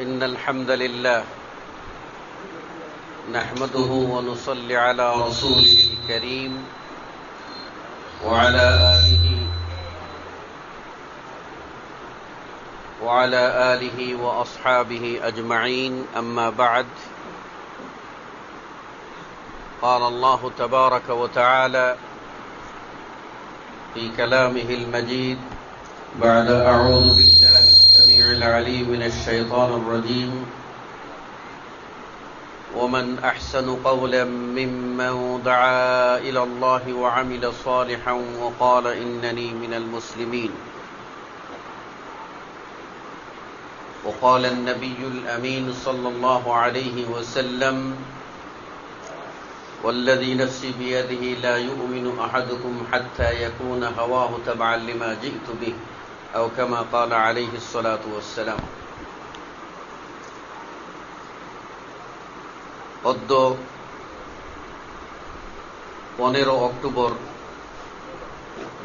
إن الحمد لله نحمده ونصلي على رسوله الكريم وعلى آله وعلى آله وأصحابه أجمعين. أما بعد قال الله تبارك وتعالى في كلامه المجيد بعد أعوذ بالله العليم من الشيطان الرجيم. ومن أحسن قولا ممن دعا إلى الله وعمل صالحا وقال إنني من المسلمين. وقال النبي الأمين صلى الله عليه وسلم والذي نفسي بيده لا يؤمن أحدكم حتى يكون هواه تبعا لما جئت به. أو كما قال عليه الصلاة والسلام অদ্য পনেরো অক্টোবর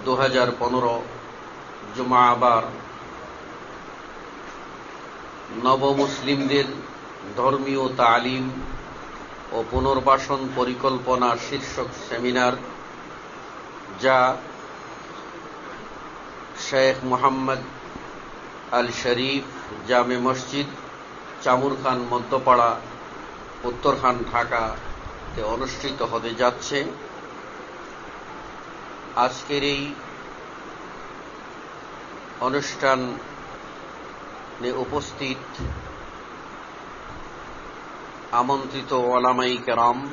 দু হাজার পনেরো জুমাবার নবমুসলিমদের ধর্মীয় তালিম ও পুনর্বাসন পরিকল্পনা শীর্ষক সেমিনার যা শেখ মোহাম্মদ আল শরীফ জামে মসজিদ, চামুরখান, মধ্যপাড়া, উত্তরখান, ঢাকাতে অনুষ্ঠিত হতে যাচ্ছে। আজকের এই অনুষ্ঠানে উপস্থিত আমন্ত্রিত ওলামাই কেরাম,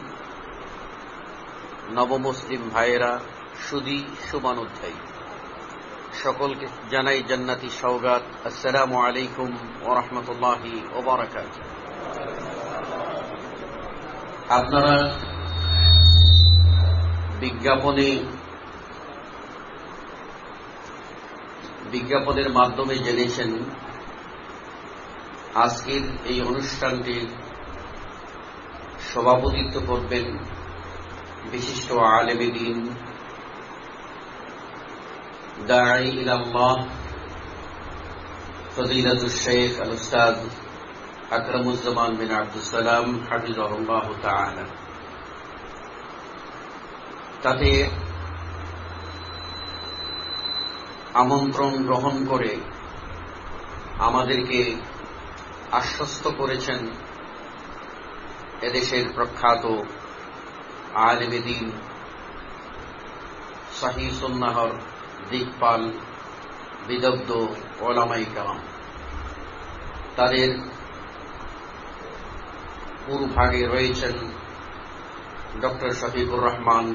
নবমুসলিম ভাইয়েরা, সুদী শুভানুধ্যায়ী সকলকে জানাই জান্নাতি সৌগাত আসসালামু আলাইকুম ওরহমতুল্লাহি ওবরাকাত আপনারা বিজ্ঞাপনে বিজ্ঞাপনের মাধ্যমে জেনেছেন, আজকের এই অনুষ্ঠানটির সভাপতিত্ব করবেন বিশিষ্ট আলেমী দিন দাঁড়ি ইলাল্লাহ ফজিলাত শেখ আল উস্তাদ আকরমুজ্জামান বিন আব্দুল সালাম হাফিজাহুল্লাহ তাআলা তাতে আমন্ত্রণ গ্রহণ করে আমাদেরকে আশ্বস্ত করেছেন এদেশের প্রখ্যাত আলেমেদিন শাহী সুন্নাহর দিকপাল বিদগ্ধ, ওলামাই কালাম তাদের পূর্বভাগে রয়েছেন ডক্টর শফিকুর রহমান,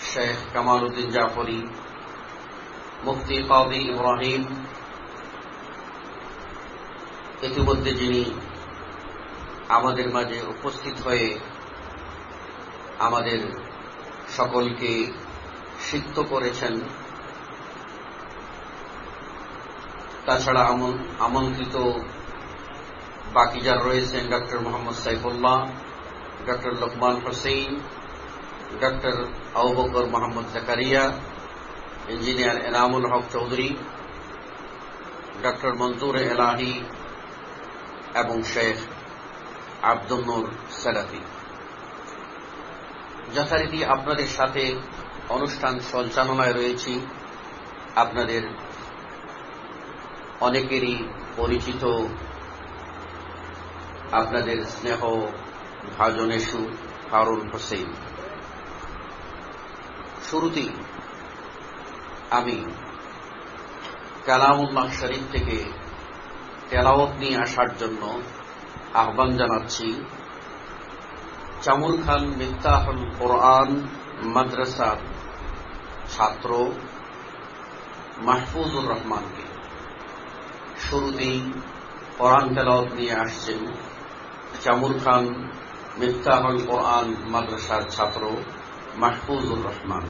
শেখ কামাল উদ্দিন জাফরি, মুফতি কাদি ইব্রাহিম, ইতিমধ্যে যিনি আমাদের মাঝে উপস্থিত হয়ে আমাদের সকলকে সিদ্ধ করেছেন তাছাড়া আমন্ত্রিত বাকি যারা রয়েছেন doctor Mohammad Saifullah doctor Lokman Hossain doctor Abubakar Mohammad Zakaria, engineer Enamul Haque Chowdhury doctor Manzur Elahi এবং শেখ আব্দুল সালাফি যথারীতি আপনাদের সাথে অনুষ্ঠান সঞ্চালনায় রয়েছি। আপনাদের অনেকেরই পরিচিত আপনাদের স্নেহ ভাজনেশু হারুন হোসেন। শুরুতেই আমি কালামুল্লাহ শরীফ থেকে তেলাওত নিয়ে আসার জন্য আহ্বান জানাচ্ছি। চামুল খান মিফতাহুল কোরআন মাদ্রাসার ছাত্র মাহফুজুর রহমানকে। শুরুতেই কোরআন তেলাওত নিয়ে আসছেন চামুর খান মিফতাহুল কোরআন মাদ্রাসার ছাত্র মাহফুজুর রহমান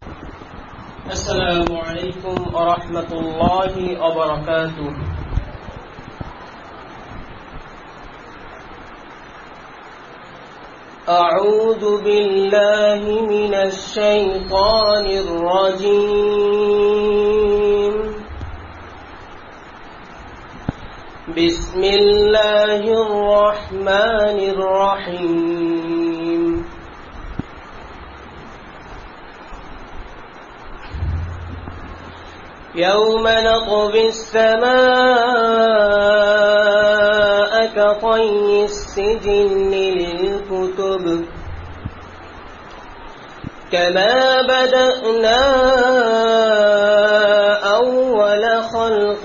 السلام عليكم ورحمة الله وبركاته أعوذ بالله من الشيطان الرجيم بسم الله الرحمن الرحيم. يوم نطوي السماء كطي السجن للكتب. كما بدأنا أول خلق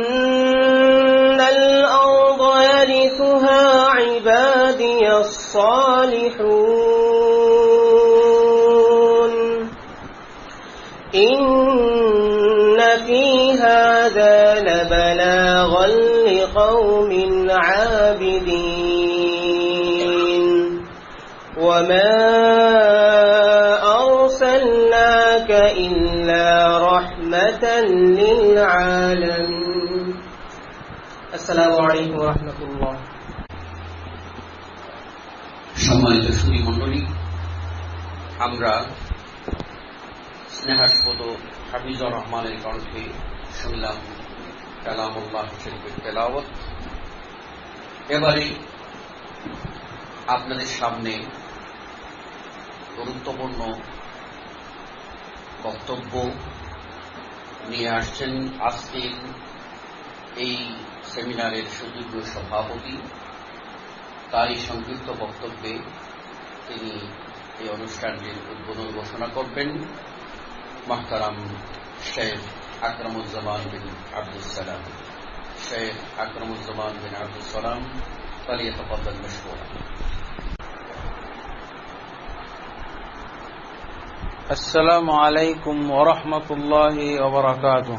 الصالحون. إن في هذا لبلاغا لقوم عابدين. وما أرسلناك إلا رحمة للعالمين. السلام عليكم ورحمة الله. সম্মানিত সুদী মণ্ডলী আমরা স্নেহাস্পদ হাফিজুর রহমানের কণ্ঠে শুনলাম কালামুল্লাহ শরীফের তেলাওয়াত। এবারে আপনাদের সামনে গুরুত্বপূর্ণ বক্তব্য নিয়ে আসছেন আজকের এই সেমিনারের সুযোগ্য সভাপতি তারই সংক্ষিপ্ত বক্তব্যে তিনি এই অনুষ্ঠানটির উদ্বোধন ঘোষণা করবেন মাহতারাম শেখ আকরামুজ্জামান বিন আব্দুল সালাম শেখ আকরামুজ্জামান বিন আব্দুল সালাম فليتفضل مشكورا السلام عليكم ورحمة الله وبركاته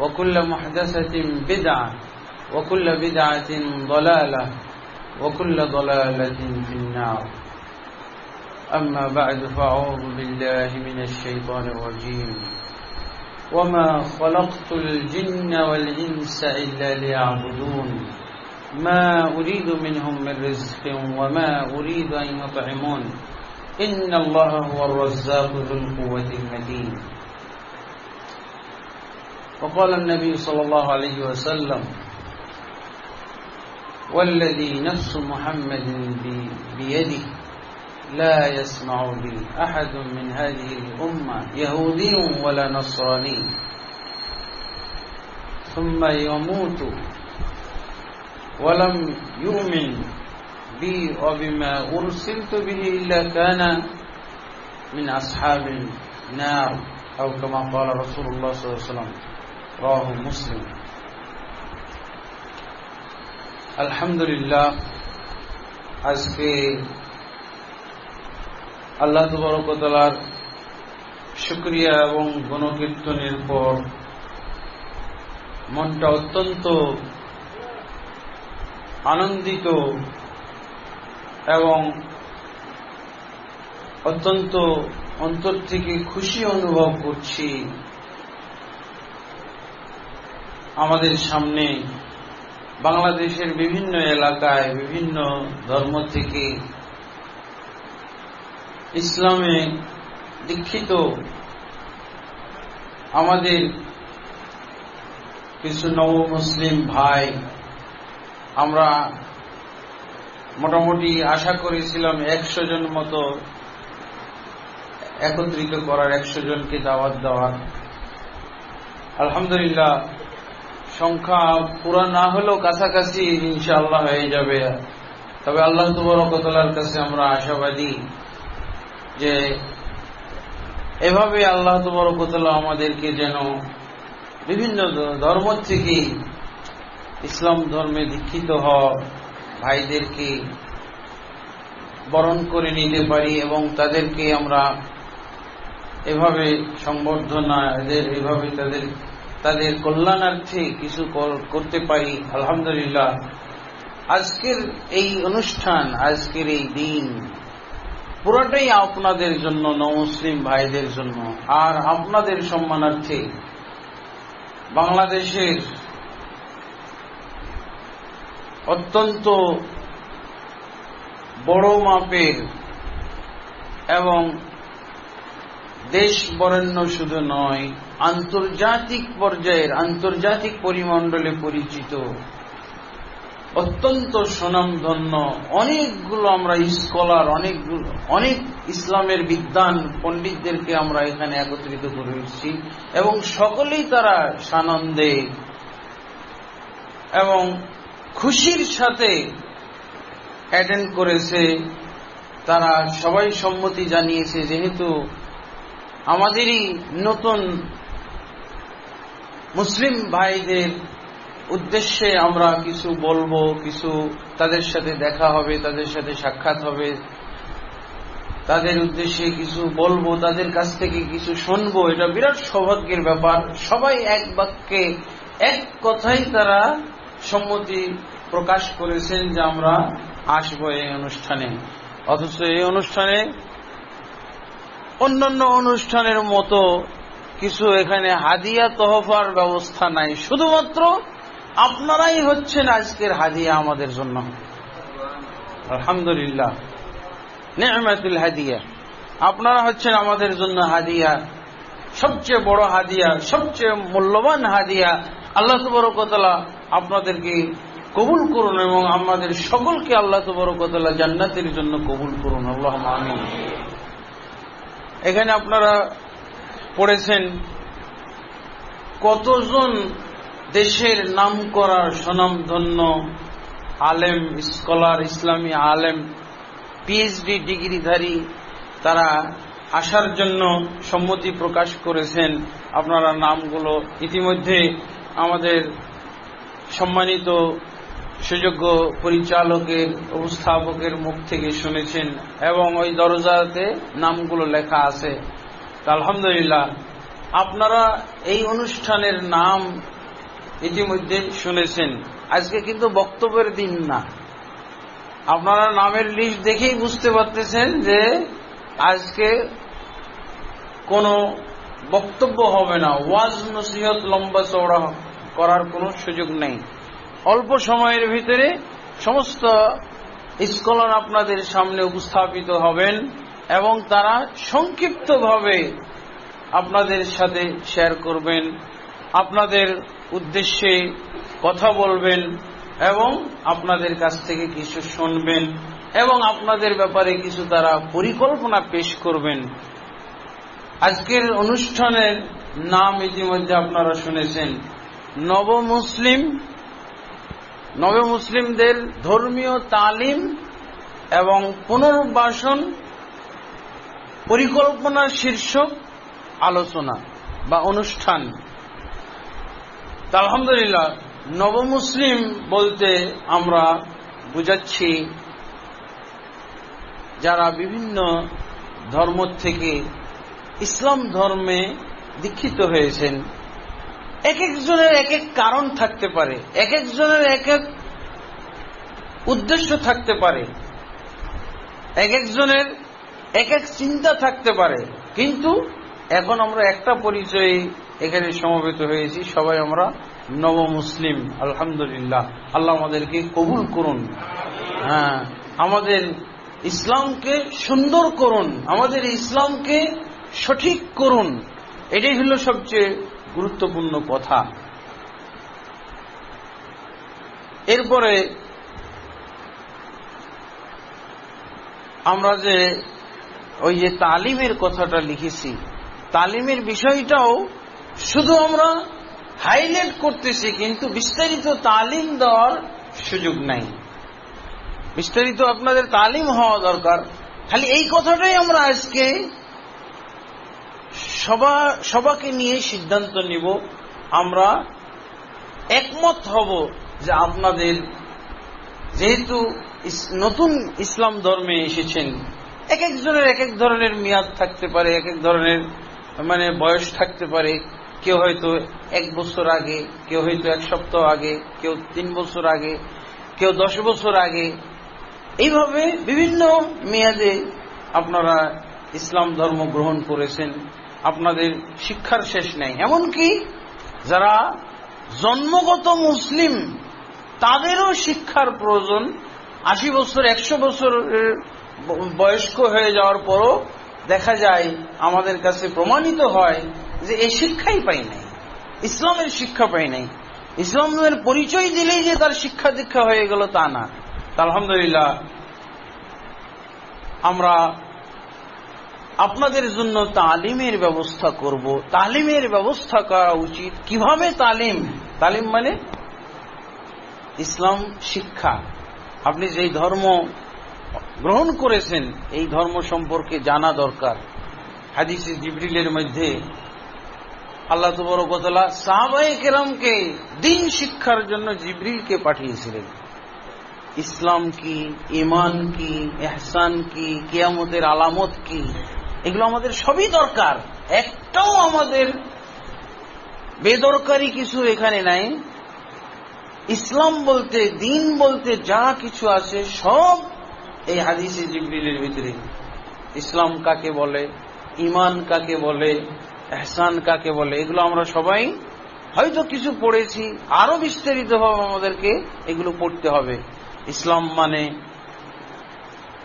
وكل محدثة بدعة وكل بدعة ضلالة وكل ضلالة في النار. أما بعد فأعوذ بالله من الشيطان الرجيم. وما خلقت الجن والإنس إلا ليعبدون. ما أريد منهم من رزق وما أريد أن يطعمون. إن الله هو الرزاق ذو القوة المتين. وقال النبي صلى الله عليه وسلم والذي نفس محمد بيده لا يسمع بي أحد من هذه الأمة يهودي ولا نصراني. ثم يموت ولم يؤمن بي وبما أرسلت به إلا كان من أصحاب النار. أو كما قال رسول الله صلى الله عليه وسلم. রাহ মুসলিম। আলহামদুলিল্লাহ, আজকে আল্লাহ তবরকতলার শুক্রিয়া এবং গণকীর্তনের পর মনটা অত্যন্ত আনন্দিত এবং অত্যন্ত অন্তর থেকে খুশি অনুভব করছি। আমাদের সামনে বাংলাদেশের বিভিন্ন এলাকায়, বিভিন্ন ধর্ম থেকে ইসলামে দীক্ষিত আমাদের কিছু নব মুসলিম ভাই আমরা মোটামুটি আশা করেছিলাম একশো জন মতো একত্রিত করার, একশো জনকে দাওয়াত দেওয়ার। আলহামদুলিল্লাহ সংখ্যা পুরা না হলেও কাছাকাছি ইনশাআল্লাহ হয়ে যাবে। তবে আল্লাহ তুবরকতলার কাছে আমরা আশাবাদী যে এভাবে আল্লাহ তুবরকতলা আমাদেরকে যেন বিভিন্ন ধর্ম থেকে ইসলাম ধর্মে দীক্ষিত হওয়া ভাইদেরকে বরণ করে নিতে পারি এবং তাদেরকে আমরা এভাবে সংবর্ধনা, এদের এভাবে তাদের তাদের কল্যাণার্থে কিছু করতে পারি, আলহামদুলিল্লাহ। আজকের এই অনুষ্ঠান, আজকের এই দিন পুরোটাই আপনাদের জন্য, নমুসলিম ভাইদের জন্য। আর আপনাদের সম্মানার্থে বাংলাদেশের অত্যন্ত বড় মাপের এবং দেশ বরেণ্য শুধু নয় আন্তর্জাতিক পর্যায়ের, আন্তর্জাতিক পরিমণ্ডলে পরিচিত, অত্যন্ত সুনামধন্য, অনেকগুলো আমরা স্কলার অনেকগুলো, অনেক ইসলামের বিদ্যান পণ্ডিতদেরকে আমরা এখানে একত্রিত করে করেছি এবং সকলেই তারা সানন্দে এবং খুশির সাথে অ্যাটেন্ড করেছে। তারা সবাই সম্মতি জানিয়েছে, যেহেতু আমাদেরই নতুন মুসলিম ভাইদের উদ্দেশ্যে আমরা কিছু বলব, কিছু তাদের সাথে দেখা হবে, তাদের সাথে সাক্ষাৎ হবে। তাদের উদ্দেশ্যে কিছু বলব, তাদের কাছ থেকে কিছু শুনব। এটা বিরাট সৌভাগ্যের ব্যাপার। সবাই এক বাক্যে এক কথাই তারা সম্মতি প্রকাশ করেছেন যে আমরা আসব এই অনুষ্ঠানে। অথচ এই অনুষ্ঠানে অন্যান্য অনুষ্ঠানের মতো কিছু এখানে হাদিয়া তহফার ব্যবস্থা নাই। শুধুমাত্র আপনারাই হচ্ছেন আজকের হাদিয়া আমাদের জন্য। আলহামদুলিল্লাহ। নেমাতুল হাদিয়া। আপনারা হচ্ছেন আমাদের জন্য হাদিয়া। সবচেয়ে বড় হাদিয়া, সবচেয়ে মূল্যবান হাদিয়া। আল্লাহ তবরকতলা আপনাদেরকে কবুল করুন এবং আমাদের সকলকে আল্লাহ তবরকতলা জান্নাতের জন্য কবুল করুন। আল্লাহ এখানে আপনারা পড়েছেন, কতজন দেশের নাম করা স্বনামধন্য আলেম, স্কলার, ইসলামী আলেম পিএইচডি ডিগ্রিধারী তারা আসার জন্য সম্মতি প্রকাশ করেছেন। আপনারা নামগুলো ইতিমধ্যে আমাদের সম্মানিত সুযোগ্য পরিচালকের, উপস্থাপকের মুখ থেকে শুনেছেন এবং ওই দরজাতে নামগুলো লেখা আছে। আলহামদুলিল্লাহ। আপনারা এই অনুষ্ঠানের নাম ইতিমধ্যে শুনেছেন। আজকে কিন্তু বক্তব্যের দিন না। আপনারা নামের লিস্ট দেখেই বুঝতে পারতেছেন যে আজকে কোনো বক্তব্য হবে না। ওয়াজ নসিহত লম্বা চওড়া করার কোনো সুযোগ নেই। অল্প সময়ের ভিতরে সমস্ত স্কলার আপনাদের সামনে উপস্থাপিত হবেন। এবং তারা সংক্ষিপ্তভাবে আপনাদের সাথে শেয়ার করবেন, আপনাদের উদ্দেশ্যে কথা বলবেন এবং আপনাদের কাছ থেকে কিছু শুনবেন এবং আপনাদের ব্যাপারে কিছু তারা পরিকল্পনা পেশ করবেন। আজকের অনুষ্ঠানের নাম ইতিমধ্যে আপনারা শুনেছেন, নব মুসলিম। নব মুসলিমদের ধর্মীয় তালিম এবং পুনর্বাসন পরিকল্পনা শীর্ষক আলোচনা বা অনুষ্ঠান। আলহামদুলিল্লাহ, নবমুসলিম বলতে আমরা বুঝাচ্ছি যারা বিভিন্ন ধর্ম থেকে ইসলাম ধর্মে দীক্ষিত হয়েছেন এক একজনের এক এক কারণ থাকতে পারে এক একজনের এক এক উদ্দেশ্য থাকতে পারে এক একজনের এক এক চিন্তা থাকতে পারে। কিন্তু এখন আমরা একটা পরিচয়ে এখানে সমবেত হয়েছি, সবাই আমরা নব মুসলিম আলহামদুলিল্লাহ। আল্লাহ আমাদেরকে কবুল করুন। হ্যাঁ আমাদের ইসলামকে সুন্দর করুন, আমাদের ইসলামকে সঠিক করুন। এটাই হল সবচেয়ে গুরুত্বপূর্ণ কথা। এরপরে আমরা যে ওই যে তালিমের কথাটা লিখেছি, তালিমের বিষয়টাও শুধু আমরা হাইলাইট করতেছি, কিন্তু বিস্তারিত তালিম দেওয়ার সুযোগ নাই। বিস্তারিত আপনাদের তালিম হওয়া দরকার। খালি এই কথাটাই আমরা আজকে সবা, সবাকে নিয়ে সিদ্ধান্ত নিব। আমরা একমত হব যে আপনাদের যেহেতু নতুন ইসলাম ধর্মে এসেছেন এক একজনের এক এক ধরনের মেয়াদ থাকতে পারে, এক এক ধরনের মানে বয়স থাকতে পারে। কেউ হয়তো এক বছর আগে, কেউ হয়তো এক সপ্তাহ আগে, কেউ তিন বছর আগে, কেউ দশ বছর আগে। এইভাবে বিভিন্ন মেয়াদে আপনারা ইসলাম ধর্ম গ্রহণ করেছেন। আপনাদের শিক্ষার শেষ নেই। এমনকি যারা জন্মগত মুসলিম, তাদেরও শিক্ষার প্রয়োজন। আশি বছর, একশো বছরের বয়স্ক হয়ে যাওয়ার পরও দেখা যায় আমাদের কাছে প্রমাণিত হয় যে এই শিক্ষাই পাই নাই, ইসলামের শিক্ষা পাই নাই। ইসলামের পরিচয় দিলেই যে তার শিক্ষা দীক্ষা হয়ে গেল তা না। আলহামদুলিল্লাহ, আমরা আপনাদের জন্য তালিমের ব্যবস্থা করব। তালিমের ব্যবস্থা করা উচিত। কীভাবে তালিম? তালিম মানে ইসলাম শিক্ষা। আপনি যেই ধর্ম গ্রহণ করেছেন, এই ধর্ম সম্পর্কে জানা দরকার। হাদিসে জিবরিলের মধ্যে আল্লাহ তবরকতলা সাহাবাই কেরামকে দিন শিক্ষার জন্য জিবরিলকে পাঠিয়েছিলেন। ইসলাম কি ইমান কি এহসান কি, কেয়ামতের আলামত কি, এগুলো আমাদের সবই দরকার। একটাও আমাদের বেদরকারি কিছু এখানে নাই। ইসলাম বলতে, দিন বলতে যা কিছু আছে সব এই হাদিসে জিবরিলের ভিতরে ইসলাম কাকে বলে ইমান কাকে বলে, এহসান কাকে বলে, এগুলো আমরা সবাই হয়তো কিছু পড়েছি, আরও বিস্তারিতভাবে আমাদেরকে এগুলো পড়তে হবে। ইসলাম মানে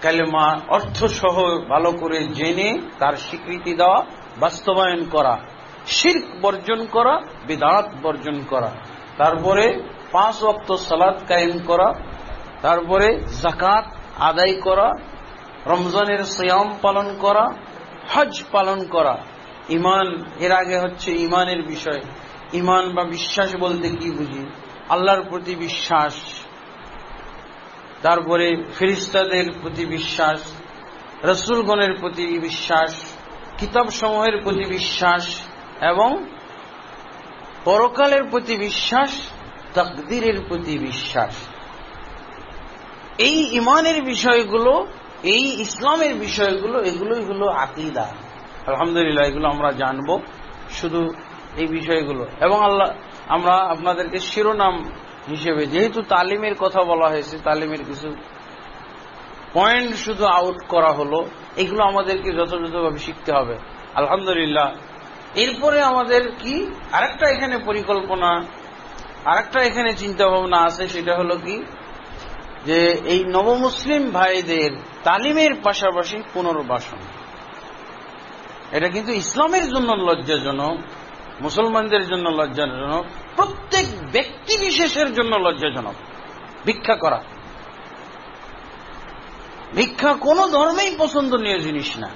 কালেমা অর্থ সহ ভালো করে জেনে তার স্বীকৃতি দেওয়া, বাস্তবায়ন করা, শির্ক বর্জন করা, বিদাত বর্জন করা, তারপরে পাঁচ অক্ত সালাদ কায়েম করা, তারপরে জাকাত আদায় করা, রমজানের সিয়াম পালন করা, হজ পালন করা। ইমান এর আগে হচ্ছে ইমানের বিষয়। ইমান বা বিশ্বাস বলতে কি বুঝি? আল্লাহর প্রতি বিশ্বাস, তারপরে ফিরিস্তাদের প্রতি বিশ্বাস, রসুলগণের প্রতি বিশ্বাস কিতাব সমূহের প্রতি বিশ্বাস, এবং পরকালের প্রতি বিশ্বাস, তকদিরের প্রতি বিশ্বাস। এই ইমানের বিষয়গুলো, এই ইসলামের বিষয়গুলো, এগুলোই হলো আকিদা। আলহামদুলিল্লাহ, এগুলো আমরা জানব শুধু এই বিষয়গুলো। এবং আল্লাহ, আমরা আপনাদেরকে শিরোনাম হিসেবে, যেহেতু তালিমের কথা বলা হয়েছে, তালিমের কিছু পয়েন্ট শুধু আউট করা হলো, এগুলো আমাদেরকে যথাযথভাবে শিখতে হবে। আলহামদুলিল্লাহ, এরপরে আমাদের কি? আরেকটা এখানে পরিকল্পনা, আরেকটা এখানে চিন্তা ভাবনা আছে, সেটা হলো কি? যে এই নবমুসলিম ভাইদের তালিমের পাশাপাশি পুনর্বাসন। এটা কিন্তু ইসলামের জন্য লজ্জাজনক, মুসলমানদের জন্য লজ্জাজনক, প্রত্যেক ব্যক্তি বিশেষের জন্য লজ্জাজনক। ভিক্ষা করা। ভিক্ষা কোন ধর্মেই পছন্দনীয় জিনিস না।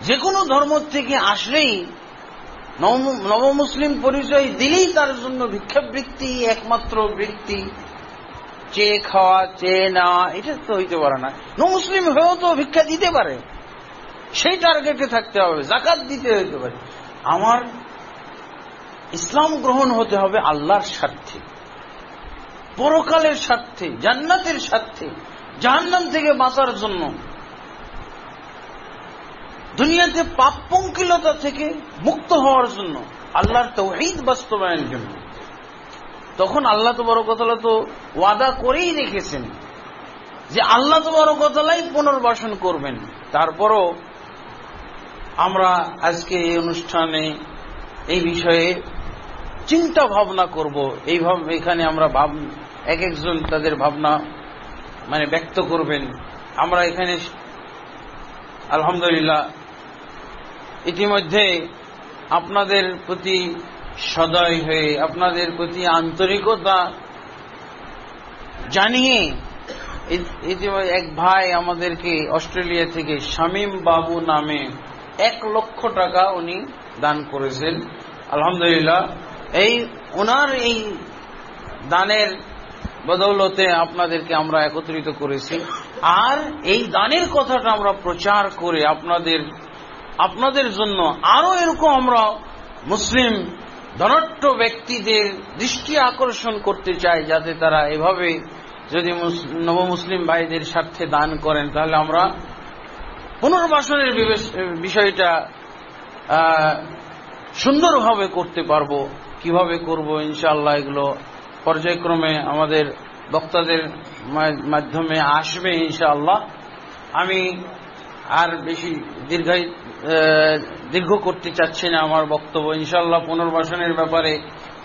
যে কোনো ধর্ম থেকে আসলেই নবমুসলিম পরিচয় দিলেই তার জন্য ভিক্ষাবৃত্তি একমাত্র বৃত্তি। চেয়ে খাওয়া চেয়ে নেওয়া এটা তো হইতে পারে না। নমুসলিম হয়েও তো ভিক্ষা দিতে পারে। সেই টার্গেটে থাকতে হবে, জাকাত দিতে হতে পারে। আমার ইসলাম গ্রহণ হতে হবে আল্লাহর স্বার্থে। পরকালের স্বার্থে, জান্নাতের স্বার্থে, জাহান্নাম থেকে বাঁচার জন্য। দুনিয়াতে পাপ পঙ্কিলতা থেকে মুক্ত হওয়ার জন্য আল্লাহর তো তৌহিদ বাস্তবায়নের জন্য। তখন আল্লাহ তো বড় কথা তো ওয়াদা করেই রেখেছেন যে আল্লাহ তো বড় কথালাই পুনর্বাসন করবেন। তারপরও আমরা আজকে এই অনুষ্ঠানে এই বিষয়ে চিন্তা ভাবনা করব। এইভাবে এখানে আমরা ভাব এক একজন তাদের ভাবনা মানে ব্যক্ত করবেন। আমরা এখানে আলহামদুলিল্লাহ ইতিমধ্যে আপনাদের প্রতি সদয় হয়ে আপনাদের প্রতি আন্তরিকতা জানিয়ে এক ভাই আমাদেরকে অস্ট্রেলিয়া থেকে শামীম বাবু নামে এক লক্ষ টাকা উনি দান করেছেন। আলহামদুলিল্লাহ। এই ওনার এই দানের বদৌলতে আপনাদেরকে আমরা একত্রিত করেছি। আর এই দানের কথাটা আমরা প্রচার করে আপনাদের আপনাদের জন্য আরও এরকম আমরা মুসলিম ধনট্ট ব্যক্তিদের দৃষ্টি আকর্ষণ করতে চাই যাতে তারা এভাবে যদি নবমুসলিম ভাইদের স্বার্থে দান করেন, তাহলে আমরা পুনর্বাসনের বিষয়টা সুন্দরভাবে করতে পারব। কীভাবে করব ইনশাআল্লাহ এগুলো পর্যায়ক্রমে আমাদের বক্তাদের মাধ্যমে আসবে ইনশাআল্লাহ। আমি আর বেশি দীর্ঘায় দীর্ঘ করতে চাচ্ছি না আমার বক্তব্য। ইনশাল্লাহ পুনর্বাসনের ব্যাপারে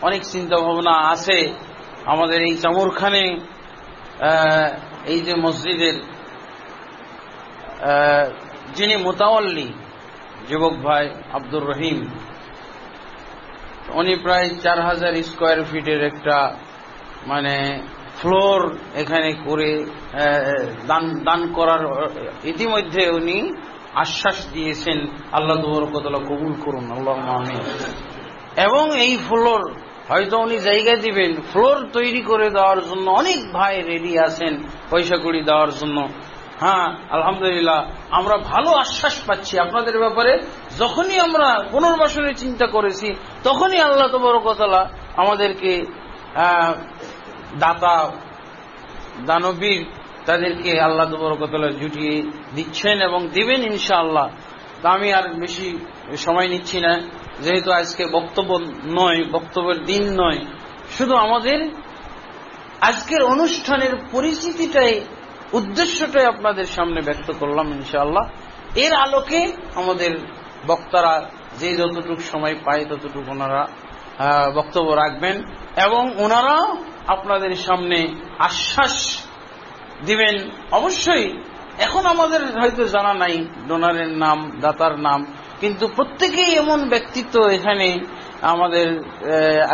অনেক চিন্তা ভাবনা আছে। আমাদের এই চামুরখানে এই যে মসজিদের যিনি মোতাওয়াল্লি, যুবক ভাই আব্দুর রহিম, উনি প্রায় চার হাজার স্কোয়ার ফিটের একটা মানে ফ্লোর এখানে করে দান দান করার ইতিমধ্যে উনি আশ্বাস দিয়েছেন, আল্লাহ তবরকতলা কবুল করুন আল্লাহ আমিন। এবং এই ফ্লোর, হয়তো উনি জায়গা দিবেন, ফ্লোর তৈরি করে দেওয়ার জন্য অনেক ভাই রেডি আছেন, পয়সা কড়ি দেওয়ার জন্য। হ্যাঁ আলহামদুলিল্লাহ, আমরা ভালো আশ্বাস পাচ্ছি আপনাদের ব্যাপারে। যখনই আমরা পুনর্বাসনের চিন্তা করেছি, তখনই আল্লাহ তবরকতলা আমাদেরকে দাতা দানবীর তাদেরকে আল্লাহ তবরকতলা জুটিয়ে দিচ্ছেন এবং দিবেন ইনশাআল্লাহ। তা আমি আর বেশি সময় নিচ্ছি না, যেহেতু আজকে বক্তব্য নয়, বক্তব্যের দিন নয়। শুধু আমাদের আজকের অনুষ্ঠানের পরিস্থিতিটাই, উদ্দেশ্যটাই আপনাদের সামনে ব্যক্ত করলাম ইনশাআল্লাহ। এর আলোকে আমাদের বক্তারা যে যতটুকু সময় পায় ততটুকু ওনারা বক্তব্য রাখবেন এবং ওনারা আপনাদের সামনে আশ্বাস দিবেন। অবশ্যই, এখন আমাদের হয়তো জানা নাই ডোনারের নাম, দাতার নাম, কিন্তু প্রত্যেকেই এমন ব্যক্তিত্ব এখানে আমাদের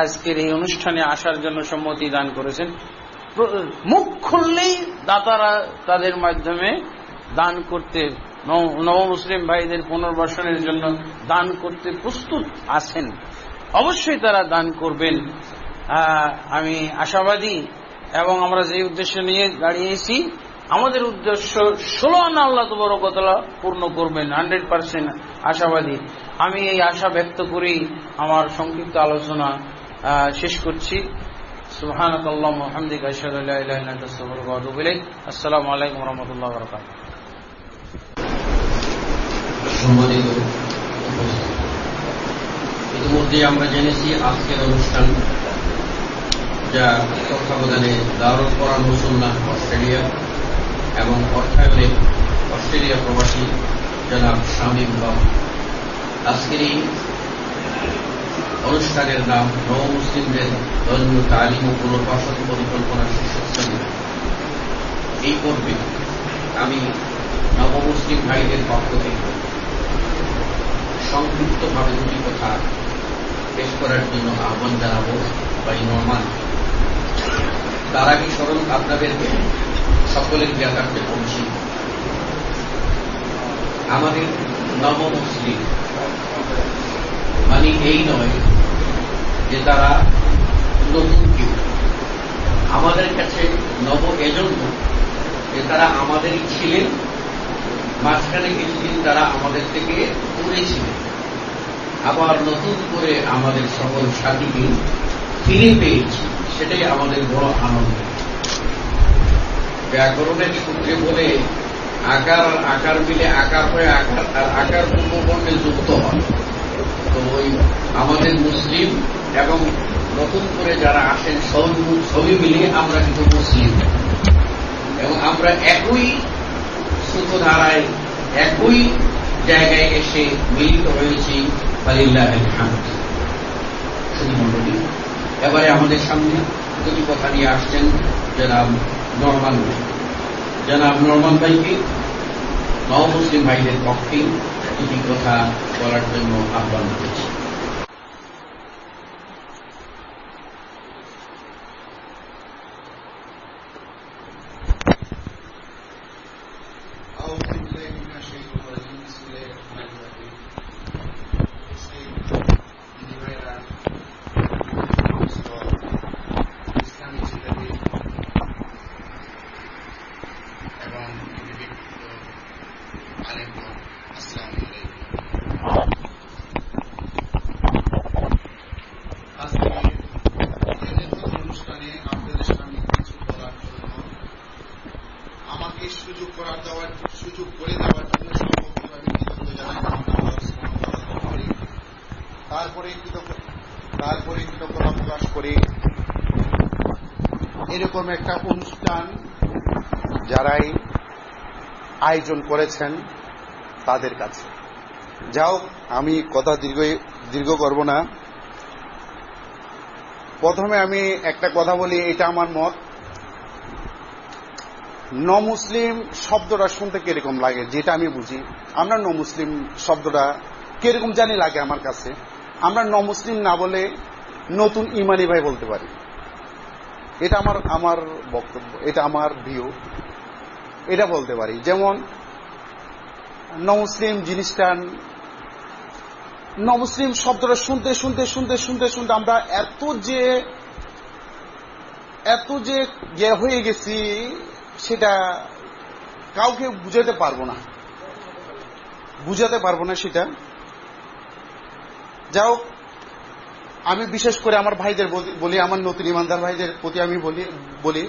আজকের এই অনুষ্ঠানে আসার জন্য সম্মতি দান করেছেন। মুখ খুললেই দাতারা তাদের মাধ্যমে দান করতে নবমুসলিম ভাইদের পুনর্বাসনের জন্য দান করতে প্রস্তুত আছেন। অবশ্যই তারা দান করবেন। আমি আশাবাদী এবং আমরা যে উদ্দেশ্য নিয়ে দাঁড়িয়েছি, আমাদের উদ্দেশ্য ষোলো আনা আল্লাহ তবরকতলা পূর্ণ করবেন হান্ড্রেড পার্সেন্ট আশাবাদী। আমি এই আশা ব্যক্ত করেই আমার সংক্ষিপ্ত আলোচনা শেষ করছি। আসসালামু আলাইকুম ওয়া রাহমাতুল্লাহি ওয়া সম্মানিত ইতিমধ্যে আমরা জেনেছি আজকের অনুষ্ঠান। যা তত্ত্বাবধানে দারুল কোরআন মুসল্লাহ অস্ট্রেলিয়া এবং অর্থায়নে অস্ট্রেলিয়া প্রবাসী জনাব শামীম বাবু। আজকের এই অনুষ্ঠানের নাম নব মুসলিমদের ধর্মীয় তালিম ও পুনর্বাসন পরিকল্পনা শীর্ষস্থানে এই পর্বে আমি নবমুসলিম ভাইদের পক্ষ থেকে সংক্ষিপ্তভাবে দুটি কথা পেশ করার জন্য আহ্বান জানাব বা নর্মাল তার আগে স্মরণ আপনাদের সকলের জ্ঞাতার্থে পৌঁছি আমাদের নবমুসলিম মানে এই নয় যে তারা নতুন কেউ। আমাদের কাছে নব এজন্য যে তারা আমাদেরই ছিলেন, মাঝখানে কিছুদিন তারা আমাদের থেকে ছিল আবার নতুন করে আমাদের সকল সাথীকে ফিরে পেয়েছি, সেটাই আমাদের বড় আনন্দ। ব্যাকরণের সূত্রে বলে আকার আর আকার মিলে আকার হয়ে আকার, আর আকার পূর্ববর্ণে যুক্ত হয় তো ওই আমাদের মুসলিম এবং নতুন করে যারা আসেন সবই মিলিয়ে আমরা কিন্তু মুসলিম। এবং আমরা একই সুতোধারায় একই জায়গায় এসে মিলিত হয়েছি। এবারে আমাদের সামনে দুটি কথা নিয়ে আসছেন জনাব নরমান ভাই। জনাব নরমান ভাইকে নব মুসলিম ভাইদের পক্ষে দুটি কথা বলার জন্য আহ্বান করেছি। এরকম একটা অনুষ্ঠান যারাই আয়োজন করেছেন তাদের কাছে। যাও আমি কথা দীর্ঘ দীর্ঘ করব না। প্রথমে আমি একটা কথা বলি, এটা আমার মত। ন মুসলিম শব্দটা শুনতে কীরকম লাগে, যেটা আমি বুঝি। আমরা ন মুসলিম শব্দটা কীরকম জানি লাগে আমার কাছে। আমরা ন মুসলিম না বলে নতুন ইমানি ভাই বলতে পারি। এটা আমার আমার বক্তব্য, এটা আমার ভিউ এটা বলতে পারি, যেমন নমুসলিম জিনিসটা নমুসলিম শব্দটা শুনতে শুনতে শুনতে শুনতে শুনতে আমরা এত যে এত যে গে হয়ে গেছি, সেটা কাউকে বুঝাতে পারব না। বুঝাতে পারব না সেটা। যাও আমি বিশেষ করে আমার ভাইদের বলি আমার নতুন ইমানদার ভাইদের প্রতি আমি বলি বলি।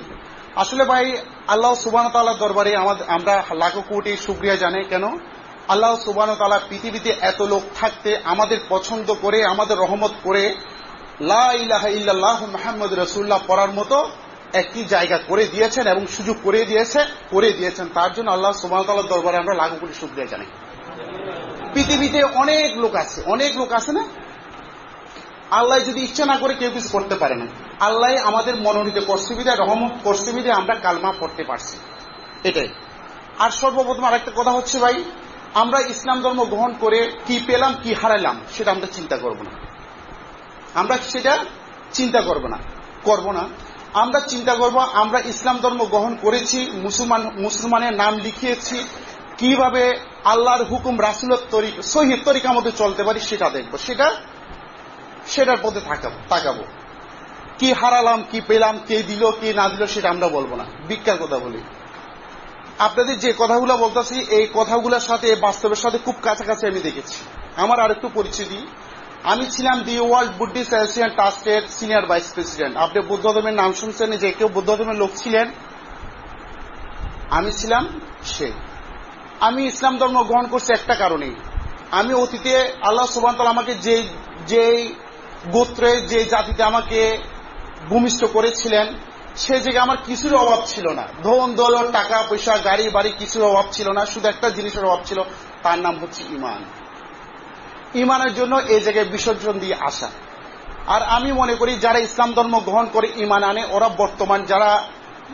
আসলে ভাই, আল্লাহ সুবান তাল্লাহ দরবারে আমরা লাখো কোটি সুক্রিয়া জানে কেন? আল্লাহ সুবান তালা পৃথিবীতে এত লোক থাকতে, আমাদের পছন্দ করে, আমাদের রহমত করে লাহ মাহমদ রসুল্লাহ পড়ার মতো একটি জায়গা করে দিয়েছেন এবং সুযোগ করে দিয়েছে, করে দিয়েছেন। তার জন্য আল্লাহ সুবান তাল্লাহ দরবারে আমরা লাখো কোটি সুক্রিয়া জানি পৃথিবীতে অনেক লোক আছে, অনেক লোক আছে না? আল্লাহ যদি ইচ্ছা না করে কেউ কিছু করতে পারে না। আল্লাহ আমাদের মনোনীত করসিবিদা রহমত করসিবিদে আমরা কালমা পড়তে পারছি। এটাই। আর সর্বপ্রথম আর একটা কথা হচ্ছে ভাই, আমরা ইসলাম ধর্ম গ্রহণ করে কি পেলাম, কি হারাইলাম সেটা আমরা চিন্তা করব না। আমরা সেটা চিন্তা করব না করব না। আমরা চিন্তা করব, আমরা ইসলাম ধর্ম গ্রহণ করেছি, মুসলমান, মুসলমানের নাম লিখিয়েছি, কীভাবে আল্লাহর হুকুম, রাসুলের তরিক সহিদ তরিকা মধ্যে চলতে পারি সেটা দেখব। সেটা সেটার পথে তাকাবো। কি হারালাম, কি পেলাম, কে দিল, কে না দিল সেটা আমরা বলব না। বিজ্ঞার কথা বলি। আপনাদের যে কথাগুলো বলতেছি, এই কথাগুলোর সাথে, বাস্তবের সাথে খুব কাছাকাছি আমি দেখেছি। আমার আর একটু পরিচয় দিই আমি ছিলাম দি ওয়ার্ল্ড বুদ্ধিস্ট অ্যাসোসিয়েশন ট্রাস্টের সিনিয়র ভাইস প্রেসিডেন্ট। আপনি বুদ্ধ ধর্মের নাম শুনছেন, যে কেউ বুদ্ধ ধর্মের লোক ছিলেন? আমি ছিলাম সে। আমি ইসলাম ধর্ম গ্রহণ করছি একটা কারণেই। আমি অতীতে আল্লাহ সুবান আমাকে যে যে গোত্রে যে জাতিতে আমাকে ভূমিষ্ঠ করেছিলেন, সে জায়গায় আমার কিছুর অভাব ছিল না। ধন দল টাকা, পয়সা, গাড়ি, বাড়ি কিছুর অভাব ছিল না, শুধু একটা জিনিসের অভাব ছিল, তার নাম হচ্ছে ইমান। ইমানের জন্য এই জায়গায় বিসর্জন দিয়ে আসা। আর আমি মনে করি, যারা ইসলাম ধর্ম গ্রহণ করে ইমান আনে, ওরা বর্তমান যারা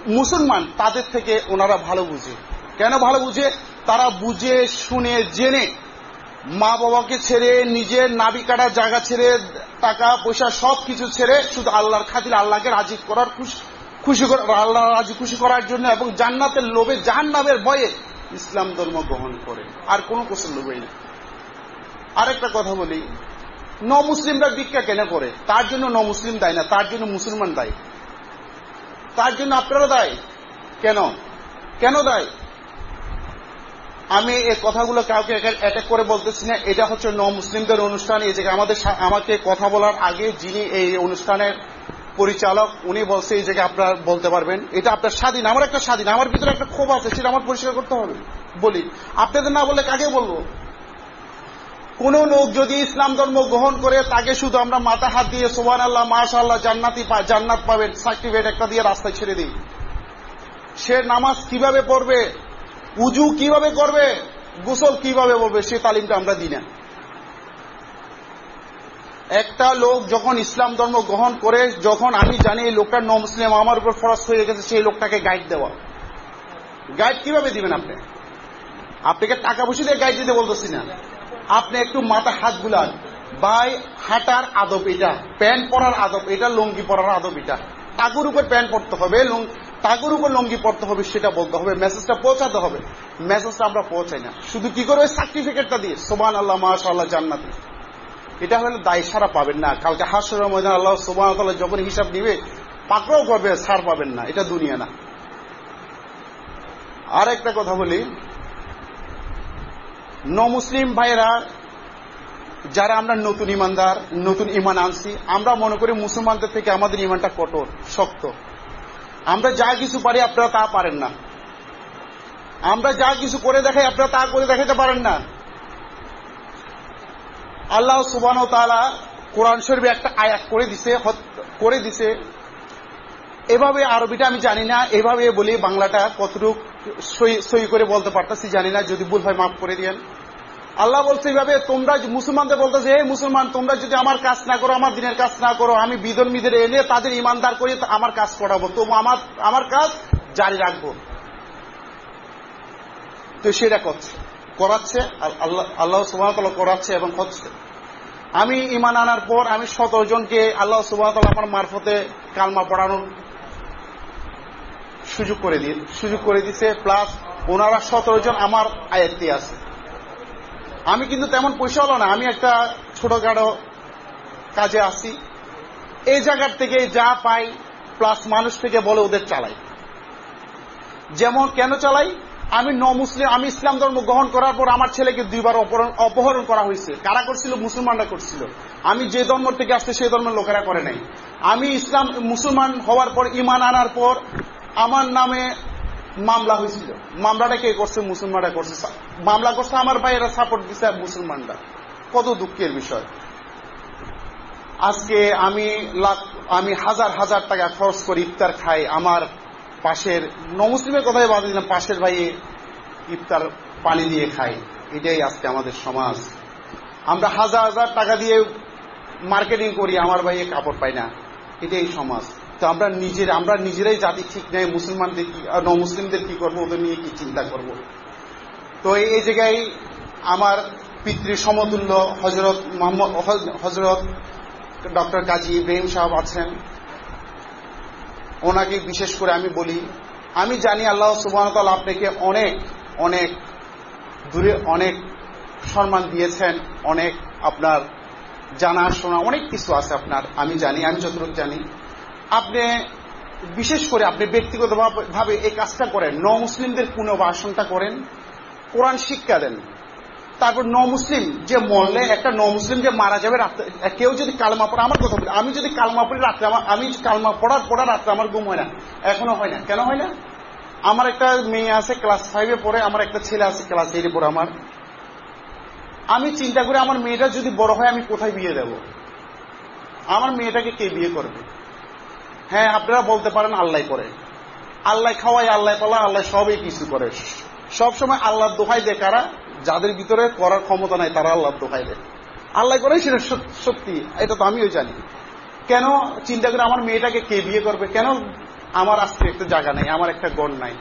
মুসলমান, তাদের থেকে ওনারা ভালো বুঝে। কেন ভালো বুঝে? তারা বুঝে, শুনে, জেনে মা বাবাকে ছেড়ে, নিজের নাবি কাটার জায়গা ছেড়ে, টাকা পয়সা সব কিছু ছেড়ে শুধু আল্লাহর খাতির আল্লাহকে রাজি করার খুশি আল্লাহ রাজি খুশি করার জন্য এবং জান্নাতের লোভে, জাহান্নামের ভয়ে ইসলাম ধর্ম গ্রহণ করে। আর কোনো কোশ্চেন লোভেই না। আরেকটা কথা বলি। ন মুসলিমরা ভিক্ষা কেন করে? তার জন্য ন মুসলিম দায় না, তার জন্য মুসলমান দায়ী। তার জন্য আপনারা দায়। কেন? কেন দায়? আমি এই কথাগুলো কাউকে এক করে বলতেছি না। এটা হচ্ছে ন মুসলিমদের অনুষ্ঠান। এই জায়গায় আমাদের আমাকে কথা বলার আগে যিনি এই অনুষ্ঠানের পরিচালক, উনি বলছে এই জায়গায় আপনারা বলতে পারবেন। এটা আপনার স্বাধীন। আমার একটা স্বাধীন। আমার ভিতরে একটা ক্ষোভ আছে, সেটা আমার পরিষ্কার করতে হবে। বলি, আপনাদের না বললে কাকে বলব? কোন লোক যদি ইসলাম ধর্ম গ্রহণ করে, তাকে শুধু আমরা মাথা হাত দিয়ে সোবান আল্লাহ মাশা আল্লাহ জান্নাতি জান্নাত পাবেন সার্টিফিকেট একটা দিয়ে রাস্তায় ছেড়ে দিই। সে নামাজ কীভাবে পড়বে? উজু কীভাবে করবে? গোসল কীভাবে বলবে? সে তালিমটা আমরা দিই না। একটা লোক যখন ইসলাম ধর্ম গ্রহণ করে, যখন আমি জানি এই লোকটা ন মুসলিম, আমার উপর ফরস হয়ে গেছে, সেই লোকটাকে গাইড দেওয়া। গাইড কীভাবে দিবেন আপনি? আপনাকে টাকা পয়সা দিয়ে গাইড দিতে বলতেছি না। আপনি একটু মাথা হাত বুলান। বাই হাঁটার আদব এটা। প্যান্ট পরার আদব, এটা লুঙ্গি পরার আদব এটা। টাকুর উপর প্যান্ট পরতে হবে টাকুর উপর লঙ্গি পড়তে হবে, সেটা বলতে হবে মেসেজটা পৌঁছাতে হবে। মেসেজটা আমরা পৌঁছাই না। শুধু কি করে ওই সার্টিফিকেটটা দিয়ে? সোবান আল্লাহ মাশাল্লাহ জান্নাতি। এটা হলে দায় সারা পাবেন না। কালকে হাসর ময়দান আল্লাহ সোবান যখন হিসাব নিবে পাকড়াও করবে, ছাড় পাবেন না। এটা দুনিয়া না। আর একটা কথা বলি। ন মুসলিম ভাইয়েরা, যারা আমরা নতুন ইমানদার, নতুন ইমান আনছি, আমরা মনে করি মুসলমানদের থেকে আমাদের ইমানটা কঠোর, শক্ত। আমরা যা কিছু পারি আপনারা তা পারেন না। আমরা যা কিছু করে দেখাই আপনারা তা করে দেখাতে পারেন না। আল্লাহ সুবান ও তালা কোরআন শরীফে একটা আয়াত করে দিছে করে দিছে। এভাবে আরবিটা আমি জানি না, এভাবে বলি বাংলাটা কতটুক সই- করে বলতে পারতেছি জানি না, যদি ভুল হয় মাফ করে দিয়েন। আল্লাহ বলছে এইভাবে তোমরা মুসলমানদের বলতেছে, হে মুসলমান, তোমরা যদি আমার কাজ না করো, আমার দিনের কাজ না করো, আমি বিধর্মীদের এনে তাদের ইমানদার করে আমার কাজ করাবো। তবু আমার আমার কাজ জারি রাখব। তো সেটা করছে। করাচ্ছে আল্লাহ আল্লাহ সুবাহতলা করাচ্ছে এবং করছে। আমি ইমান আনার পর আমি সতেরো জনকে আল্লাহ সুবাহতলা আমার মারফতে কালমা পড়ানোর সুযোগ করে দিয়ে সুযোগ করে দিছে। প্লাস ওনারা সতেরো জন আমার আয়ত্তে আছে। আমি কিন্তু তেমন পয়সা হলো না, আমি একটা ছোটখাটো কাজে আসি এই জায়গার থেকে যা পাই প্লাস মানুষ থেকে বলে ওদের চালাই। যেমন কেন চালাই? আমি ন মুসলিম, আমি ইসলাম ধর্ম গ্রহণ করার পর আমার ছেলেকে দুইবার অপহরণ- অপহরণ করা হয়েছে। কারা করছিল? মুসলমানরা করছিল। আমি যে ধর্ম থেকে আসছে, সেই ধর্মের লোকেরা করে নাই। আমি ইসলাম মুসলমান হওয়ার পর ইমান আনার পর, আমার নামে মামলা হয়েছিল। মামলাটা কে করছে? মুসলমানরা করছে। মামলা করছে আমার ভাইয়েরা সাপোর্ট দিচ্ছে মুসলমানরা। কত দুঃখের বিষয়। আজকে আমি লাখ আমি হাজার হাজার টাকা খরচ করে ইফতার খাই। আমার পাশের নমুসলিমের কথাই বাদ দিলাম। পাশের ভাইয়ে ইফতার পানি দিয়ে খাই। এটাই আজকে আমাদের সমাজ। আমরা হাজার হাজার টাকা দিয়ে মার্কেটিং করি। আমার ভাইয়ে কাপড় পাই না। এটাই সমাজ। তো আমরা নিজের আমরা নিজেরাই জাতি ঠিক নেই, মুসলমানদের কি আর মুসলিমদের কি করব, ওদের নিয়ে কি চিন্তা করব? তো এই জায়গায় আমার পিতৃ সমতুল্য হজরত মোহাম্মদ হজরত ডক্টর কাজী ইব্রাহিম সাহেব আছেন। ওনাকে বিশেষ করে আমি বলি, আমি জানি আল্লাহ সুবাহতাল আপনাকে অনেক অনেক দূরে অনেক সম্মান দিয়েছেন, অনেক আপনার জানা শোনা অনেক কিছু আছে আপনার, আমি জানি, আমি যতটুকু জানি। আপনি, বিশেষ করে আপনি ব্যক্তিগত ভাবে এই কাজটা করেন ন মুসলিমদের পুনর্বাসনটা করেন, কোরআন শিক্ষা দেন, তারপর ন মুসলিম যে মরলে, একটা ন মুসলিম যে মারা যাবে কেউ যদি কালমা পড়ে, আমার কথা বলি, আমি যদি কালমা পড়ি রাত্রে, আমার, আমি কালমা পড়ার পড়া রাত্রে আমার ঘুম হয় না, এখনও হয় না, কেন হয় না? আমার একটা মেয়ে আছে, ক্লাস ফাইভে পড়ে, আমার একটা ছেলে আছে, ক্লাস এইটে পড়ে আমার। আমি চিন্তা করি, আমার মেয়েটা যদি বড় হয়, আমি কোথায় বিয়ে দেব? আমার মেয়েটাকে কে বিয়ে করবে? হ্যাঁ আপনারা বলতে পারেন আল্লাহ করে। আল্লাহ খাওয়াই আল্লাহ পালা, আল্লাহ সবই কিছু করে। সব সময় আল্লাহ দোহাই দেয় কারা? যাদের ভিতরে করার ক্ষমতা নাই, তারা আল্লাহ দোহাই দেয়। আল্লাহ করে সেটা সত্যি, এটা তো আমিও জানি। কেন চিন্তা করে আমার মেয়েটাকে কে বিয়ে করবে? কেন আমার আজকে একটা জায়গা নাই, আমার একটা গড় নাই?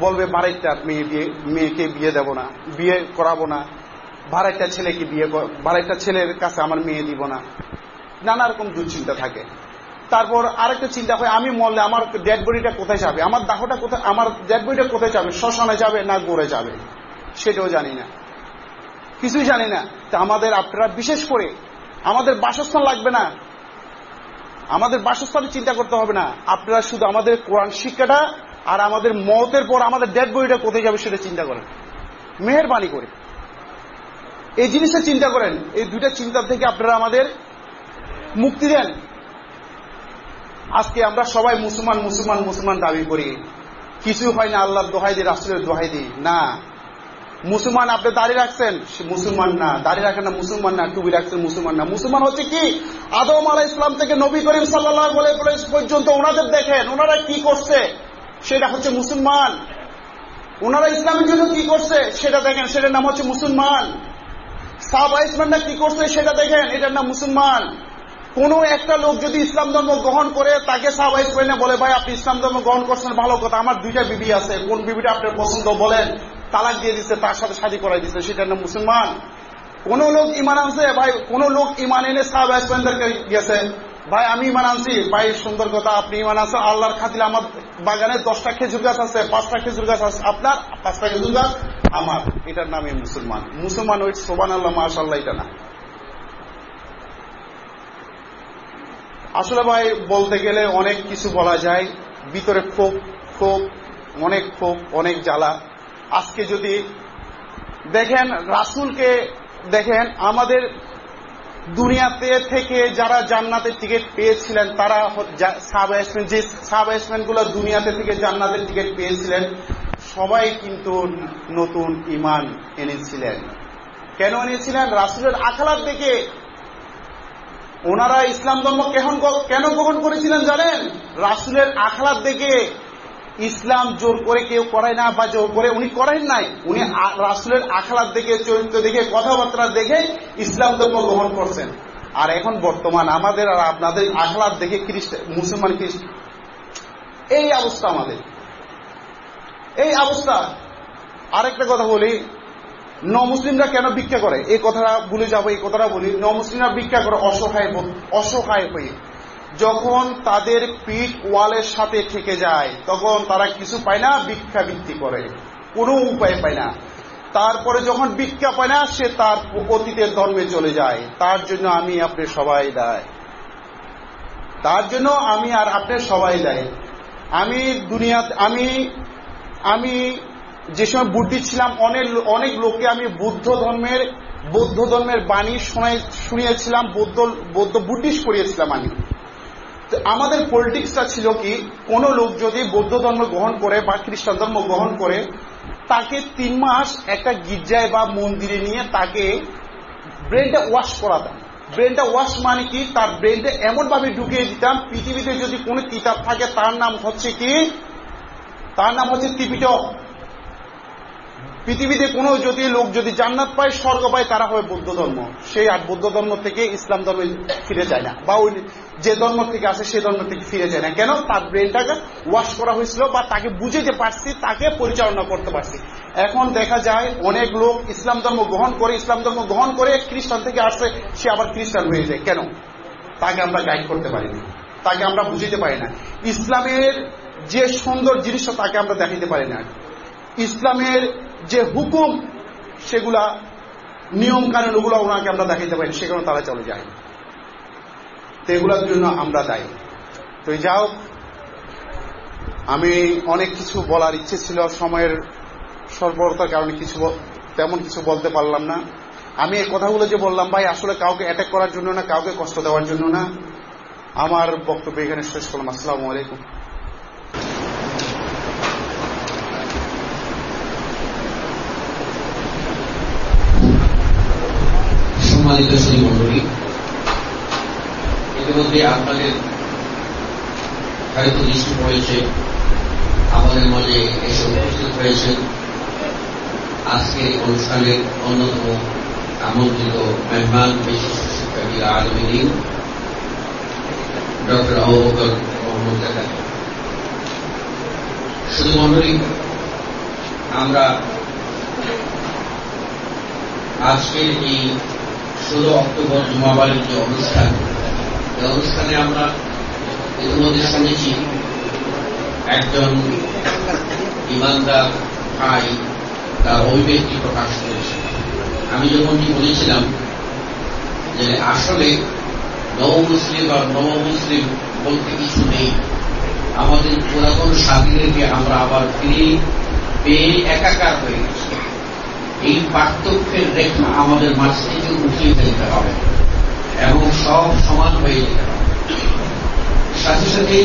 বলবে বাড়িটা মেয়ে বিয়ে, মেয়েকে বিয়ে দেব না, বিয়ে করাবো না। ভাড়াইটা ছেলেকে বিয়ে ভাড়াইটা ছেলের কাছে আমার মেয়ে দিব না। নানা রকম দুশ্চিন্তা থাকে। তারপর আরেকটা চিন্তা হয়, আমি মরলে আমার ডেড বডিটা কোথায় যাবে? আমার দাহটা কোথায় আমার ডেড বডিটা কোথায় যাবে? শ্মশানে যাবে না গড়ে যাবে? সেটাও জানি না। কিছুই জানি না। তা আমাদের আপনারা বিশেষ করে আমাদের বাসস্থান লাগবে না। আমাদের বাসস্থানে চিন্তা করতে হবে না। আপনারা শুধু আমাদের কোরআন শিক্ষাটা আর আমাদের মতের পর আমাদের ডেড বডিটা কোথায় যাবে সেটা চিন্তা করেন। মেহরবানি করে। এই জিনিসটা চিন্তা করেন। এই দুইটা চিন্তা থেকে আপনারা আমাদের মুক্তি দেন। আজকে আমরা সবাই মুসলমান মুসলমান মুসলমান দাবি করি। কিছু হয় না আল্লাহর দোহাই দিই রাষ্ট্রের দোহাই দিই না। মুসলমান আপনি দাঁড়িয়ে রাখছেন মুসলমান না। দাঁড়িয়ে রাখেন না, মুসলমান না। টুবি রাখছেন, মুসলমান না। মুসলমান হচ্ছে কি? আদম আলাহ ইসলাম থেকে নবী করিম সাল্লাহ পর্যন্ত ওনাদের দেখেন, ওনারা কি করছে? সেটা হচ্ছে মুসলমান। ওনারা ইসলামের জন্য কি করছে? সেটা দেখেন, সেটার নাম হচ্ছে মুসলমান। সাহবা ইসলামরা কি করছে? সেটা দেখেন, এটার নাম মুসলমান। কোন একটা লোক যদি ইসলাম ধর্ম গ্রহণ করে, তাকে সাহবা ইসলামে বলে, ভাই, আপনি ইসলাম ধর্ম গ্রহণ করছেন, ভালো কথা। আমার দুইটা বিবি আছে। কোন বিবিটা আপনার পছন্দ? বলেন। তালাক দিয়ে দিচ্ছে তার সাথে শাদী করাই দিচ্ছে সেটার নাম মুসলমান। কোন লোক ইমান আনছে? ভাই, কোন লোক ইমান এনে সাহবা ইসলামদেরকে গেছে, ভাই, আমি ইমান আনছি। ভাই, সুন্দর কথা, আপনি ইমান আনছেন। আল্লাহর খাতিলে আমার বাগানে দশটা খেজুর গাছ আছে, পাঁচটা খেজুর গাছ আছে। আপনার পাঁচটা খেজুর গাছ আমার। এটার নামই মুসলমান। মুসলমান ওই সোবান আল্লাহ মাশাল্লাহ এটা না। আসলে ভাই, বলতে গেলে অনেক কিছু বলা যায়। ভিতরে ক্ষোভ ক্ষোভ, অনেক ক্ষোভ, অনেক জ্বালা। আজকে যদি দেখেন, রাসুলকে দেখেন, আমাদের দুনিয়াতে থেকে যারা জান্নাতের টিকিট পেয়েছিলেন, তারা সাব যে সাবগুলো দুনিয়াতে থেকে জান্নাতের টিকিট পেয়েছিলেন, সবাই কিন্তু নতুন ইমান এনেছিলেন। কেন এনেছিলেন? রাসুলের আখলার দেখে ওনারা ইসলাম ধর্ম কেন কেন গ্রহণ করেছিলেন জানেন? রাসুলের আখলার দেখে ইসলাম জোর করে কেউ করায় না বা জোর করে উনি করেন নাই। উনি রাসুলের আখলার দেখে চরিত্র দেখে কথাবার্তা দেখে ইসলাম ধর্ম গ্রহণ করছেন। আর এখন বর্তমান আমাদের আর আপনাদের আখলার দেখে মুসলমান খ্রিস্ট এই অবস্থা আমাদের। এই অবস্থা। আরেকটা কথা বলি ন মুসলিমরা কেন ভিক্ষা করে? এই কথাটা ভুলে যাব, এই কথাটা বলি। ন মুসলিমরা ভিক্ষা করে অসহায় অসহায় হয়ে। যখন তাদের পিঠ ওয়ালের সাথে থেকে যায়, তখন তারা কিছু পায় না, ভিক্ষা বৃত্তি করে। কোনো উপায় পায় না। তারপরে যখন ভিক্ষা পায় না, সে তার অতীতের ধর্মে চলে যায়। তার জন্য আমি আপনি সবাই দেয়। তার জন্য আমি আর আপনি সবাই দেয়। আমি দুনিয়া আমি আমি যে সময় বুদ্ধি ছিলাম, অনেক অনেক লোককে আমি বৌদ্ধ ধর্মের বৌদ্ধ ধর্মের বাণী শুনিয়েছিলাম, বৌদ্ধ বৌদ্ধ বুদ্ধিস্ট করিয়েছিলাম আমি। আমাদের পলিটিক্সটা ছিল কি, কোন লোক যদি বৌদ্ধ ধর্ম গ্রহণ করে বা খ্রিস্টান ধর্ম গ্রহণ করে, তাকে তিন মাস একটা গির্জায় বা মন্দিরে নিয়ে তাকে ব্রেনটা ওয়াশ করাতাম। ব্রেনটা ওয়াশ মানে কি, তার ব্রেনটা এমন ভাবে ঢুকিয়ে দিতাম, পৃথিবীতে যদি কোনো কিতাব থাকে, তার নাম হচ্ছে কি, তার নাম হচ্ছে ত্রিপিটক। পৃথিবীতে কোনো যদি লোক যদি জান্নাত পায়, স্বর্গ পায়, তারা হয় বৌদ্ধ ধর্ম। সেই আর বৌদ্ধ ধর্ম থেকে ইসলাম ধর্মে ফিরে যায় না। বা ওই যে ধর্ম থেকে আসে সেই ধর্ম থেকে ফিরে যায় না। কেন? তার ব্রেনটাকে ওয়াশ করা হয়েছিল বা তাকে বুঝেতে পারছি, তাকে পরিচালনা করতে পারছি। এখন দেখা যায়, অনেক লোক ইসলাম ধর্ম গ্রহণ করে, ইসলাম ধর্ম গ্রহণ করে খ্রিস্টান থেকে আসছে সে আবার খ্রিস্টান হয়ে যায়। কেন? তাকে আমরা গাইড করতে পারি না তাকে আমরা বুঝিতে পারি না। ইসলামের যে সুন্দর জিনিসটা তাকে আমরা দেখাইতে পারি না। ইসলামের যে হুকুম, সেগুলা নিয়ম কানুন ওগুলো ওনাকে আমরা দেখাইতে পারি সেখানে তারা চলে যায়। তো এগুলোর জন্য আমরা দায়ী। তো যাও, আমি অনেক কিছু বলার ইচ্ছে ছিল, সময়ের সর্বরতার কারণে কিছু তেমন কিছু বলতে পারলাম না। আমি এই কথাগুলো যে বললাম, ভাই, আসলে কাউকে অ্যাটাক করার জন্য না, কাউকে কষ্ট দেওয়ার জন্য না। আমার বক্তব্য এখানে শেষ করলাম। আসসালামু আলাইকুম। সম্মানিত শ্রী মন্ডলী। ইতিমধ্যে আপনাদের হয়তো দৃষ্টি পড়েছে। আমাদের মাঝে এসে উপস্থিত হয়েছেন। আজকে অনুষ্ঠানের অন্যতম আমন্ত্রিত মেহমান, বিশিষ্ট শিক্ষাবিদ আলমিন ডক্টর আবুবকর মোহাম্মদ জাকাত শুধু মন্ডলী, আমরা আজকের এই ষোলো অক্টোবর জুমাবাড়ির যে অনুষ্ঠান, এই অনুষ্ঠানে আমরা ইতিমধ্যে শুনেছি একজন ইমানদার ভাই তার অভিব্যক্তি প্রকাশ করেছে। আমি যেমনটি বলেছিলাম যে আসলে নব মুসলিম আর নব মুসলিম বলতে কিছু নেই, আমাদের পুরাতন স্বাধীনকে আমরা আবার ফিরে পেয়ে একাকার হয়ে গেছি। এই পার্থক্যের রেখা আমাদের মাঝ থেকে উঠিয়ে ফেলতে হবে এবং সব সমান হয়ে যেতে হবে। সাথে সাথে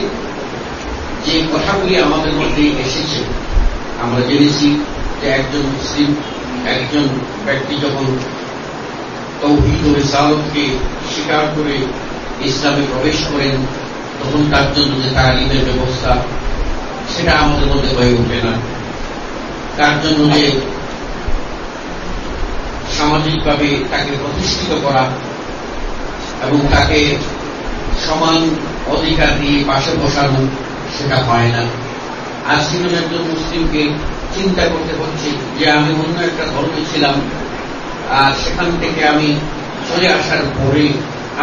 যে কথাগুলি আমাদের মধ্যে এসেছে, আমরা জেনেছি যে একজন মুসলিম, একজন ব্যক্তি যখন তৌহিদ রিসালতকে স্বীকার করে ইসলামে প্রবেশ করেন, তখন তার জন্য যে তালিমের ব্যবস্থা, সেটা আমাদের মধ্যে হয়ে ওঠে না। তার জন্য যে সামাজিকভাবে তাকে প্রতিষ্ঠিত করা এবং তাকে সমান অধিকার দিয়ে পাশে বসানো সেটা হয় না। আজকে একজন মুসলিমকে চিন্তা করতে হচ্ছে যে আমি অন্য একটা ধর্মে ছিলাম, আর সেখান থেকে আমি চলে আসার পরে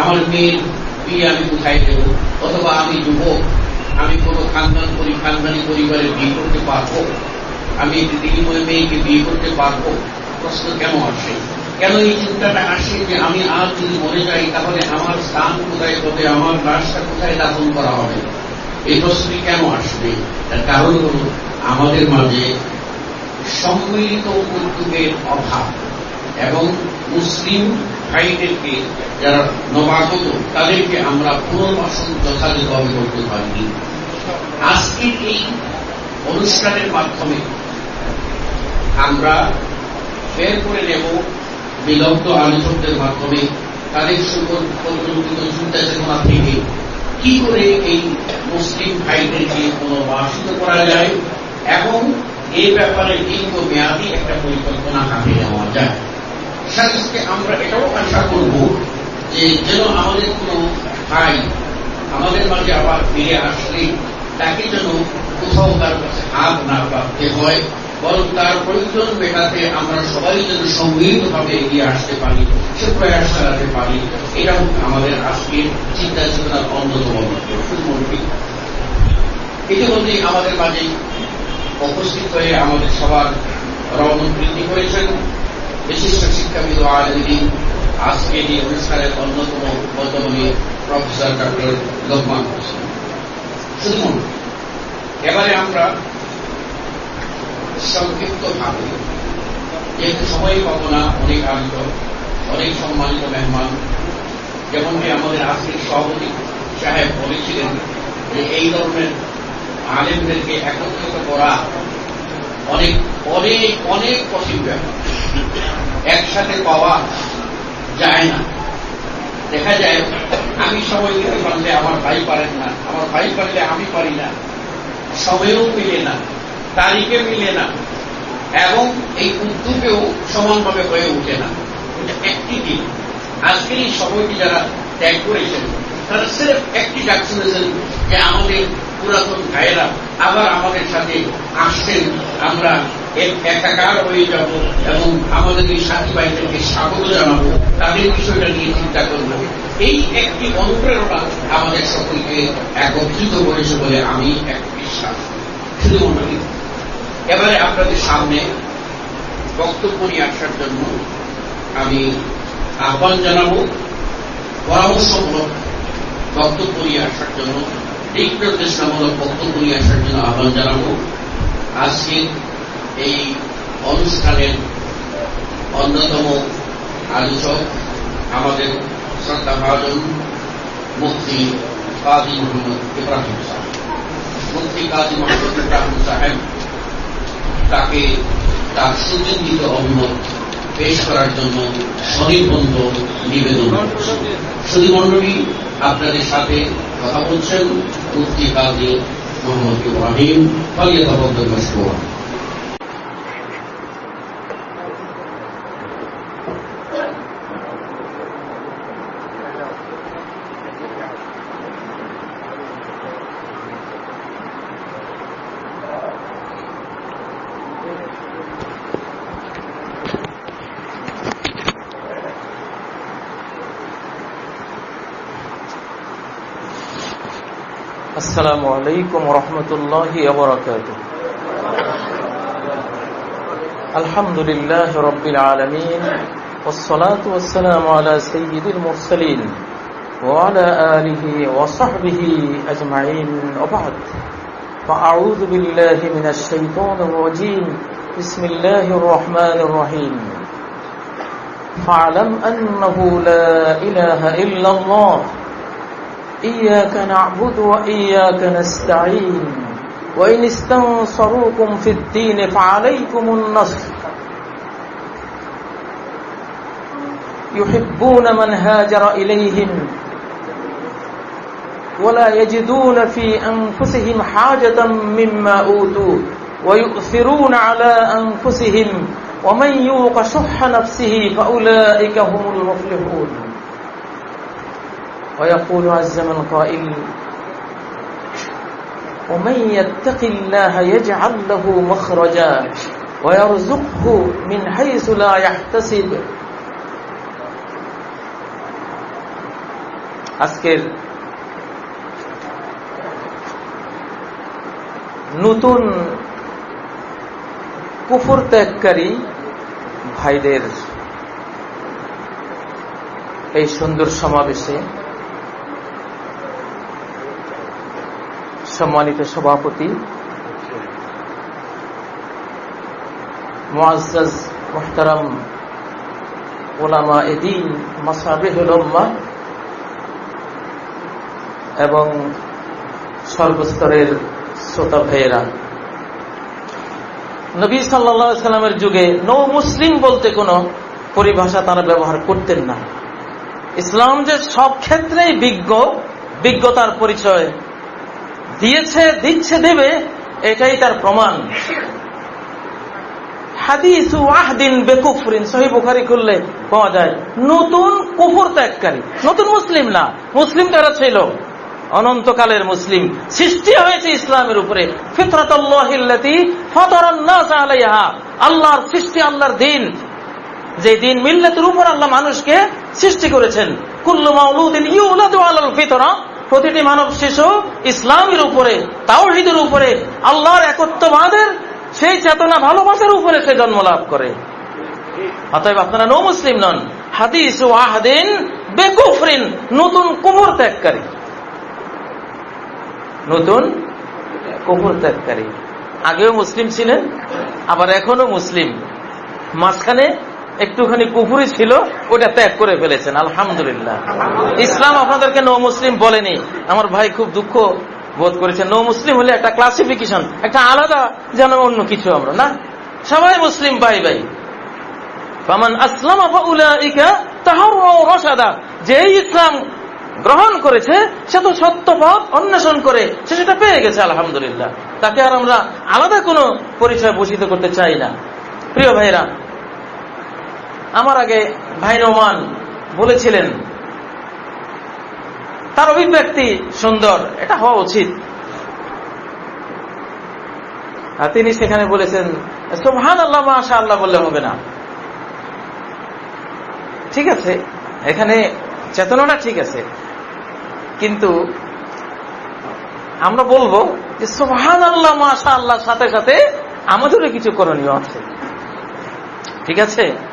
আমার মেয়ের বিয়ে আমি কোথায় দেব অথবা আমি যুবক, আমি কোন খানদান করি, খানদানি পরিবারে বিয়ে করতে পারব, আমি একটি দিদিময় মেয়েকে বিয়ে করতে পারব। প্রশ্ন কেন আসে? কেন এই চিন্তাটা আসে যে আমি আজ যদি মরে যাই, তাহলে আমার স্থান কোথায় হবে, আমার লাশটা কোথায় দাফন করা হবে? এই প্রশ্নটি কেন আসবে? তার কারণ হল আমাদের মাঝে সম্মিলিত উদ্যোগের অভাব এবং মুসলিম ভাইদেরকে যারা নবাগত, তাদেরকে আমরা পুনর্বাসন যথাযথভাবে করতে পারিনি। আজকের এই অনুষ্ঠানের মাধ্যমে আমরা বের করে নেব বিলব্ধ আলোচকদের মাধ্যমে। তাদের সুপরিকল্পিত চিন্তা চেতনা থেকে। কি করে এই মুসলিম ভাইদেরকে পুনর্বাসিত করা যায়? এবং এই ব্যাপারে দীর্ঘ মেয়াদী একটা পরিকল্পনা হাতে নেওয়া যায়। সাথে আমরা এটাও আশা করব যে যেন আমাদের কোন ভাই আমাদের মাঝে আবার ফিরে আসলে তাকে যেন কোথাও তার কাছে হাত না প্রাপ্তে হয়। বরং তার প্রয়োজন মেটাতে আমরা সবাই যেন সম্মিলিত ভাবে এগিয়ে আসতে পারি, সে প্রয়াস চালাতে পারি, এটাও আমাদের আজকের চিন্তা চেতনার অন্যতম শুধুমন্ত্রী ইতিমধ্যেই আমাদের মাঝে উপস্থিত হয়ে আমাদের সবার রমন বৃদ্ধি করেছেন বিশিষ্ট শিক্ষাবিদ ও আলমদিন আজকে এই অনুষ্ঠানের অন্যতম বর্তমানে প্রফেসর ডক্টর লোকমান হোসেন। শুধু এবারে আমরা সংক্ষিপ্ত ভাবে, যেহেতু সময় পাবো না অনেক আনন্দ অনেক সম্মানিত মেহমান, যেমনটি আমাদের আজকের সভাপতি সাহেব বলেছিলেন যে এই ধরনের আলেমদেরকে একত্রিত করা অনেক অনেক অনেক কঠিন ব্যাপার। একসাথে পাওয়া যায় না। দেখা যায়, আমি সময় দিতে পারলে আমার ভাই পারেন না, আমার ভাই পারলে আমি পারি না, সময়ও মিলে না। তারিখে মিলে না। এবং এই উদ্যোগেও সমানভাবে হয়ে ওঠে না। একটি দিন। আজকের এই সময়টি যারা ত্যাগ করেছেন, তারা সিরেফ একটি শুনেছেন যে আমাদের পুরাতন ভাইয়েরা আবার আমাদের সাথে আসছেন। আমরা একাকার হয়ে যাব এবং আমাদের এই সাথী ভাইদেরকে স্বাগত জানাব। তাদের বিষয়টা নিয়ে চিন্তা করব। এই একটি অনুপ্রেরণা আমাদের সকলকে একত্রিত করেছে বলে আমি এক বিশ্বাস। শুধু মন্ডলী এবারে আপনাদের সামনে বক্তব্য নিয়ে আসার জন্য আমি আহ্বান জানাব, পরামর্শমূলক বক্তব্য নিয়ে আসার জন্য দিক নির্দেশনামূলক বক্তব্য নিয়ে আসার জন্য আহ্বান জানাব। আজকে এই অনুষ্ঠানের অন্যতম আলোচক আমাদের শ্রদ্ধা ভাজন মুক্তি কাজী মোহাম্মদ ইব্রাহিম সাহেব। মুক্তি কাজী মোহাম্মদ ইব্রাহিম সাহেব তাকে তার সুচিন্তিত অভিমত পেশ করার জন্য সনির্বন্ধ নিবেদন শুধু মণ্ডলী, আপনাদের সাথে কথা বলছেন মুক্তি কাজী মোহাম্মদ ইব্রাহিম ফলিয়া তদন্ত السلام عليكم ورحمة الله وبركاته. الحمد لله رب العالمين والصلاة والسلام على سيد المرسلين وعلى آله وصحبه أجمعين. وبعد فأعوذ بالله من الشيطان الرجيم. بسم الله الرحمن الرحيم. فاعلم أنه لا إله إلا الله. إياك نعبد وإياك نستعين. وإن استنصروكم في الدين فعليكم النصر. يحبون من هاجر إليهم ولا يجدون في أنفسهم حاجة مما أوتوا ويؤثرون على أنفسهم. ومن يوق شح نفسه فأولئك هم المفلحون. ويقول عز من قائل ومن يتق الله يجعل له مخرجا ويرزقه من حيث لا يحتسب আজকের নতুন কুফর ত্যাগকারী ভাইদের এই সুন্দর সমাবেশে সম্মানিত সভাপতি, মুআজ্জাজ মুহতারাম ওলামা এদিন মাসাবেহুল এবং সর্বস্তরের শ্রোতা ভাইয়েরা। নবী সাল্লা সাল্লামের যুগে নৌ মুসলিম বলতে কোনো পরিভাষা তারা ব্যবহার করতেন না। ইসলাম যে সব ক্ষেত্রেই বিজ্ঞ, বিজ্ঞতার পরিচয় দিয়েছে, দিচ্ছে, দেবে, এটাই তার প্রমাণ। হাদিসু আহদিন বেকুফরিন, সহি বুখারি করলে পাওয়া যায়। নতুন ত্যাগকারী, নতুন মুসলিম না। মুসলিম ছিল? অনন্তকালের মুসলিম। সৃষ্টি হয়েছে ইসলামের উপরে। আল্লাহর সৃষ্টি, আল্লাহর দিন। যে দিন মিল্লাতের উপর আল্লাহ মানুষকে সৃষ্টি করেছেন। কুল্লু মাউলুদ্দিন ইউলাদু আলাল ফিতরা। প্রতিটি মানব শিশু ইসলামের উপরে, তাওহিদের উপরে, আল্লাহর একত্ববাদের, সেই চেতনা ভালোবাসার উপরে সে জন্ম লাভ করে। অতএব আপনারা নৌ মুসলিম নন। হাদিস ও আহাদিন বেকুফরিন, নতুন কুমর ত্যাগকারী। নতুন কুকুর ত্যাগকারী। আগেও মুসলিম ছিলেন, আবার এখনও মুসলিম। মাঝখানে একটুখানি কুকুরই ছিল, ওটা ত্যাগ করে ফেলেছেন, আলহামদুলিল্লাহ। ইসলাম আপনাদেরকে নো মুসলিম বলেনি। আমার ভাই খুব দুঃখ বোধ করেছেন। নো মুসলিম হলে একটা ক্লাসিফিকেশন একটা আলাদা যেন অন্য কিছু আমরা, না? সবাই মুসলিম ভাই ভাই ফামান আসলাম রসাদা যেই ইসলাম গ্রহণ করেছে, সে তো সত্য পথ অন্বেষণ করে, সে সেটা পেয়ে গেছে, আলহামদুলিল্লাহ। তাকে আর আমরা আলাদা কোনো পরিচয় ভূষিত করতে চাই না। প্রিয় ভাইরা আমার আগে ভাই রহমান বলেছিলেন, তার অভিব্যক্তি সুন্দর, এটা হওয়া উচিত। আর তিনি সেখানে বলেছেন সোহান আল্লাহ মাশা আল্লাহ বললে হবে না। ঠিক আছে, এখানে চেতনাটা ঠিক আছে। কিন্তু আমরা বলব যে সোহান আল্লাহ মাশা আল্লাহর সাথে সাথে আমাদেরও কিছু করণীয় আছে। ঠিক আছে?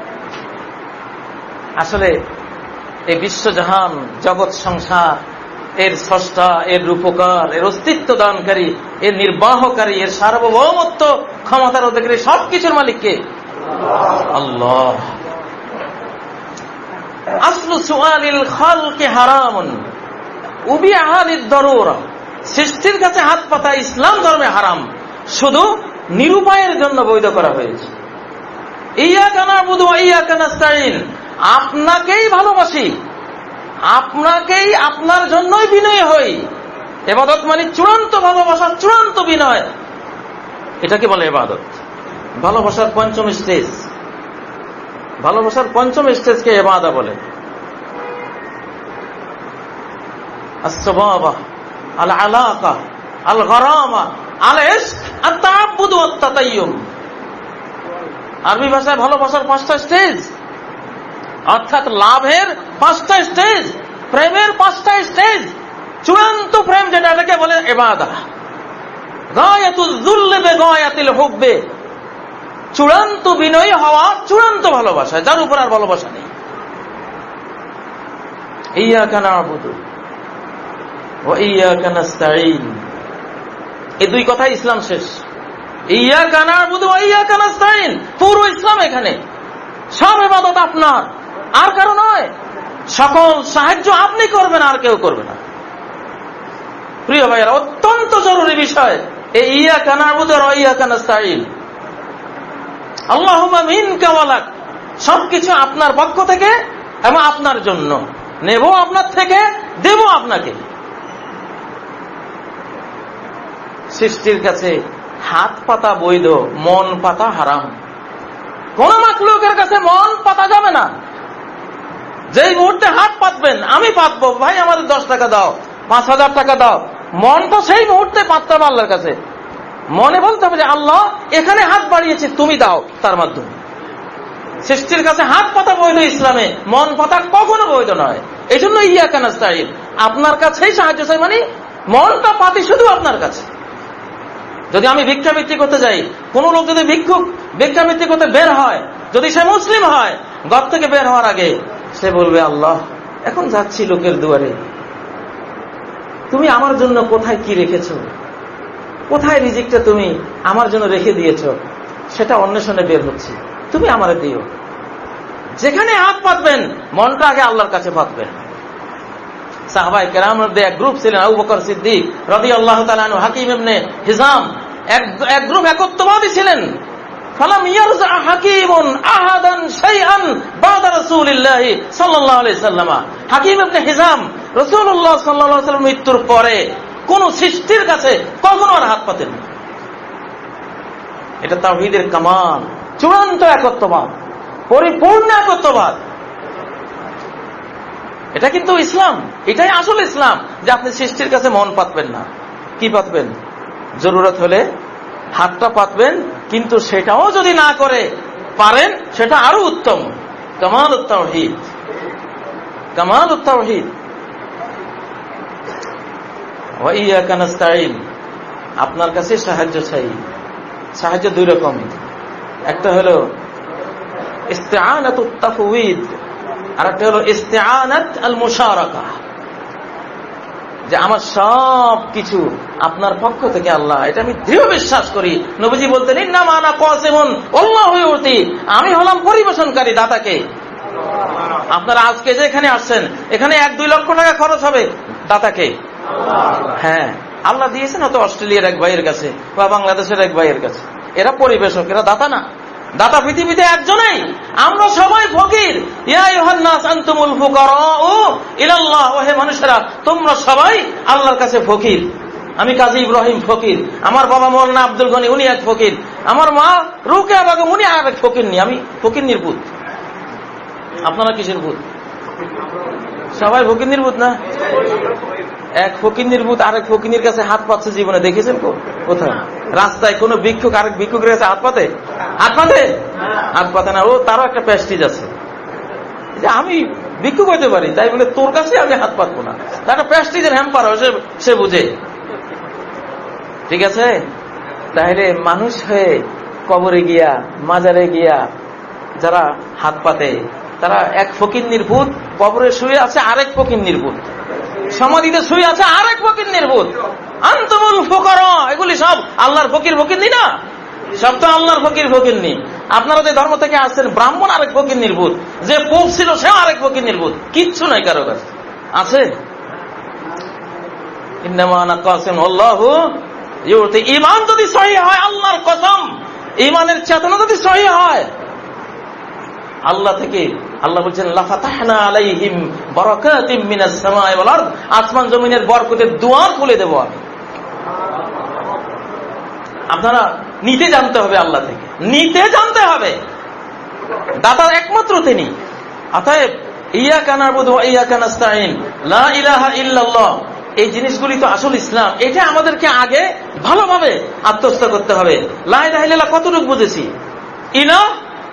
আসলে এই বিশ্বজাহান জগৎ সংসার, এর স্রষ্টা, এর রূপকার, এর অস্তিত্ব দানকারী, এর নির্বাহকারী, এর সার্বভৌমত্ব ক্ষমতার অধিকারী সবকিছুর মালিককে আল্লাহ। আসলু সুয়ালিল খালকে হারামন উবি আহালির দরুরা, সৃষ্টির কাছে হাত পাতা ইসলাম ধর্মে হারাম, শুধু নিরুপায়ের জন্য বৈধ করা হয়েছে। ইয়া কানা বুধু ইয়া কানাস্তাইন আপনাকেই ভালোবাসি। আপনাকেই আপনার জন্যই বিনয় হই। এবাদত মানে চূড়ান্ত ভালোবাসা, চূড়ান্ত বিনয়। এটাকে বলে এবাদত। ভালোবাসার পঞ্চম স্টেজ। ভালোবাসার পঞ্চম স্টেজকে এবাদা বলে। আল গরামা আল আর তাবুদ আরবি ভাষায় ভালোবাসার পাঁচটা স্টেজ। অর্থাৎ লাভের পাঁচটা স্টেজ প্রেমের পাঁচটা স্টেজ চূড়ান্ত প্রেম যেটা এটাকে বলে এবাদা চূড়ান্ত বিনয়ী হওয়া চূড়ান্ত ভালোবাসা, যার উপর আর ভালোবাসা নেই। ইয়া কানা ইয়া এই দুই কথাই ইসলাম শেষ। ইয়া কানার বুধ ইয়া কানাস্তাইন পুরো ইসলাম এখানে। সব এবাদত আপনার। আর কারও নয়। সকল সাহায্য আপনি করবেন, আর কেউ করবে না। প্রিয় ভাইয়ের, অত্যন্ত জরুরি বিষয়, এই ইয়া আর ইয়া কানাস্তাইন আল্লাহ মিন কাওয়ালাক সবকিছু আপনার পক্ষ থেকে এবং আপনার জন্য। নেব আপনার থেকে, দেব আপনাকে। সৃষ্টির কাছে হাত পাতা বৈধ, মন পাতা হারাম। কোন মাকলুকের কাছে মন পাতা যাবে না। যেই মুহূর্তে হাত পাতবেন, আমি পাতবো। ভাই, আমাদের দশ টাকা দাও, পাঁচ হাজার টাকা দাও। মন তো সেই মুহূর্তে পাততে হবে আল্লাহর কাছে। মনে বলতে হবে যে, আল্লাহ, এখানে হাত বাড়িয়েছে, তুমি দাও, তার মাধ্যমে। সৃষ্টির কাছে হাত পাতা বৈধ ইসলামে, মন পাতা কখনো বৈধ নয়। এই জন্য ইয়া কানাস্তাইল আপনার কাছেই সাহায্য চাই মানে মনটা পাতি শুধু আপনার কাছে। যদি আমি ভিক্ষাবৃত্তি করতে যাই, কোন লোক যদি ভিক্ষুক ভিক্ষাবৃত্তি করতে বের হয়, যদি সে মুসলিম হয় ঘর থেকে বের হওয়ার আগে সে বলবে, আল্লাহ, এখন যাচ্ছি লোকের দুয়ারে। তুমি আমার জন্য কোথায় কি রেখেছ? কোথায় রিজিকটা তুমি আমার জন্য রেখে দিয়েছ? সেটা অন্বেষণে বের হচ্ছে। তুমি আমার দিও। যেখানে হাত পাতবেন, মনটা আগে আল্লাহর কাছে পাতবেন। সাহবাই কেরাম এক গ্রুপ ছিলেন, আবু বকর সিদ্দিক রবি আল্লাহ হাকিম এমনি হিজাম। এক গ্রুপ একত্ববাদী ছিলেন। ফালাম মৃত্যুর পরে কোন সৃষ্টির কাছে কখনো আর হাত পাতেন এটা তাওহীদের কামাল, চূড়ান্ত একত্ববাদ, পরিপূর্ণ একত্ববাদ। এটা কিন্তু ইসলাম, এটাই আসল ইসলাম যে আপনি সৃষ্টির কাছে মন পাতবেন না। কি পাতবেন? জরুরত হলে হাতটা পাতবেন, কিন্তু সেটাও যদি না করে পারেন, সেটা আরও উত্তম। কামাল উত্তাহিদ কামাল উত্তাহিদ আপনার কাছে সাহায্য চাই। সাহায্য দুই রকম একটা হলো ইস্তেআনাত তাফউইদ আর একটা হলো ইস্তেআনাত আল মুশারাকা যে আমার সব কিছু আপনার পক্ষ থেকে আল্লাহ, এটা আমি দৃঢ় বিশ্বাস করি। নবীজি বলতেন না মানা কসেমন অল্লাহ হয়ে উঠতি আমি হলাম পরিবেশনকারী দাতাকে। আপনারা আজকে যে এখানে আসছেন, এখানে এক দুই লক্ষ টাকা খরচ হবে দাতাকে। হ্যাঁ আল্লাহ দিয়েছেন হয়তো অস্ট্রেলিয়ার এক ভাইয়ের কাছে বা বাংলাদেশের এক ভাইয়ের কাছে। এরা পরিবেশক, এরা দাতা না। দাতা পৃথিবীতে একজনেই। আমরা সবাই ফকির। হে মানুষেরা, তোমরা সবাই আল্লাহর কাছে ফকির। আমি কাজী ইব্রাহিম ফকির। আমার বাবা মৌলানা আব্দুল গনি, উনি এক ফকির। আমার মা রুকে আবাগে উনি আর এক ফকির নি। আমি ফকির নির্ভূত আপনারা কিসের ভূত? সবাই ফকির নির্ভূত না? এক ফকির নির্ভূত আরেক ফকিনের কাছে হাত পাচ্ছে জীবনে, দেখেছেন কোথায়? রাস্তায় কোন ভিক্ষুক আরেক ভিক্ষুকের কাছে হাত পাতে? হাত পাতে? হাত পাতে না। ও তারও একটা প্যাস্টিজ আছে। যে আমি ভিক্ষুক হইতে পারি, তাই বলে তোর কাছে আমি হাত পাতবো না। তার একটা প্যাস্টিজের হ্যাম্পার সে বুঝে। ঠিক আছে? তাহলে মানুষ হয়ে কবরে গিয়া, মাজারে গিয়া যারা হাত পাতে, তারা এক ফকির নির্ভূত কবরে শুয়ে আছে আরেক ফকির নির্ভূত সমাধিতে শুয়ে আছে আরেক ফকির নির্ভূত আন্তমুল ফকর, এগুলি সব আল্লাহর ফকির ফকির নি না? সব তো আল্লাহর ফকির ফকির নি। আপনারা যে ধর্ম থেকে আসছেন, ব্রাহ্মণ আরেক ফকির নির্ভূত যে পোপ ছিল, সেও আরেক ফকির নির্ভূত কিচ্ছু নাই কারও কাছে। আছে? ইমান যদি সহি হয়, আল্লাহর কসম। ইমানের চেতনা যদি সহি হয়, আল্লাহ থেকে আল্লাহ বলছেন আলাইহিম বারাকাতিম মিনাস সামাই ওয়াল আরদ। আসমান জমিনের বরকতের দুয়ার খুলে দেব আপনারা নিতে জানতে হবে আল্লাহ থেকে। নিতে জানতে হবে। দাতার একমাত্র তিনি। অতএব ইয়া কানার বোধ ইয়া কানাস্তাইন লা ইলাহা ইল্লাল্লাহ। এই জিনিসগুলি তো আসল ইসলাম। এটা আমাদেরকে আগে ভালোভাবে আত্মস্থ করতে হবে। লা ইলাহা ইল্লাল্লাহ কতটুকু বুঝেছি? ইলাহ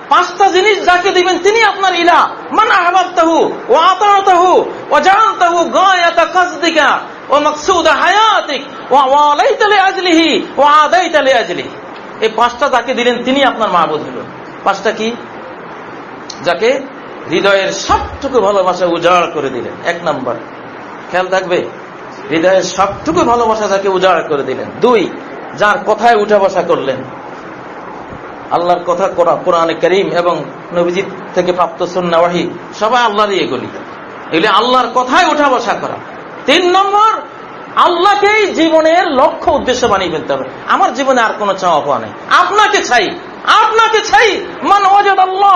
পাঁচটা জিনিস যাকে দিবেন, তিনি আপনার ইলা। মান আহবাবতাহু ও আতাহু ও জানতাহু গায়াতা কাসদিকা ও মাকসুদ হায়াতিক ও ওয়ালাইতালে আজলিহি ও আদাইতালে আজলিহি এই পাঁচটা যাকে দিলেন, তিনি আপনার মাহবুদ হল। পাঁচটা কি? যাকে হৃদয়ের সবটুকু ভালোবাসা উজাড় করে দিলেন। এক নম্বর। খেয়াল থাকবে? হৃদয়ের সবটুকু ভালোবাসা যাকে উজাড় করে দিলেন। দুই, যার কথায় উঠা বসা করলেন। আল্লাহর কথা কোরআনে করিম এবং নবীজিৎ থেকে প্রাপ্ত সন্ন্যাবাহী সবাই আল্লাহরই এগুলি এগুলি আল্লাহর কথায় উঠা বসা করা। তিন নম্বর, আল্লাহকেই জীবনের লক্ষ্য উদ্দেশ্য বানিয়ে ফেলতে হবে। আমার জীবনে আর কোনো চাওয়া পাওয়া নেই। আপনাকে চাই আপনাকে চাই। মান ওয়াজাদ আল্লাহ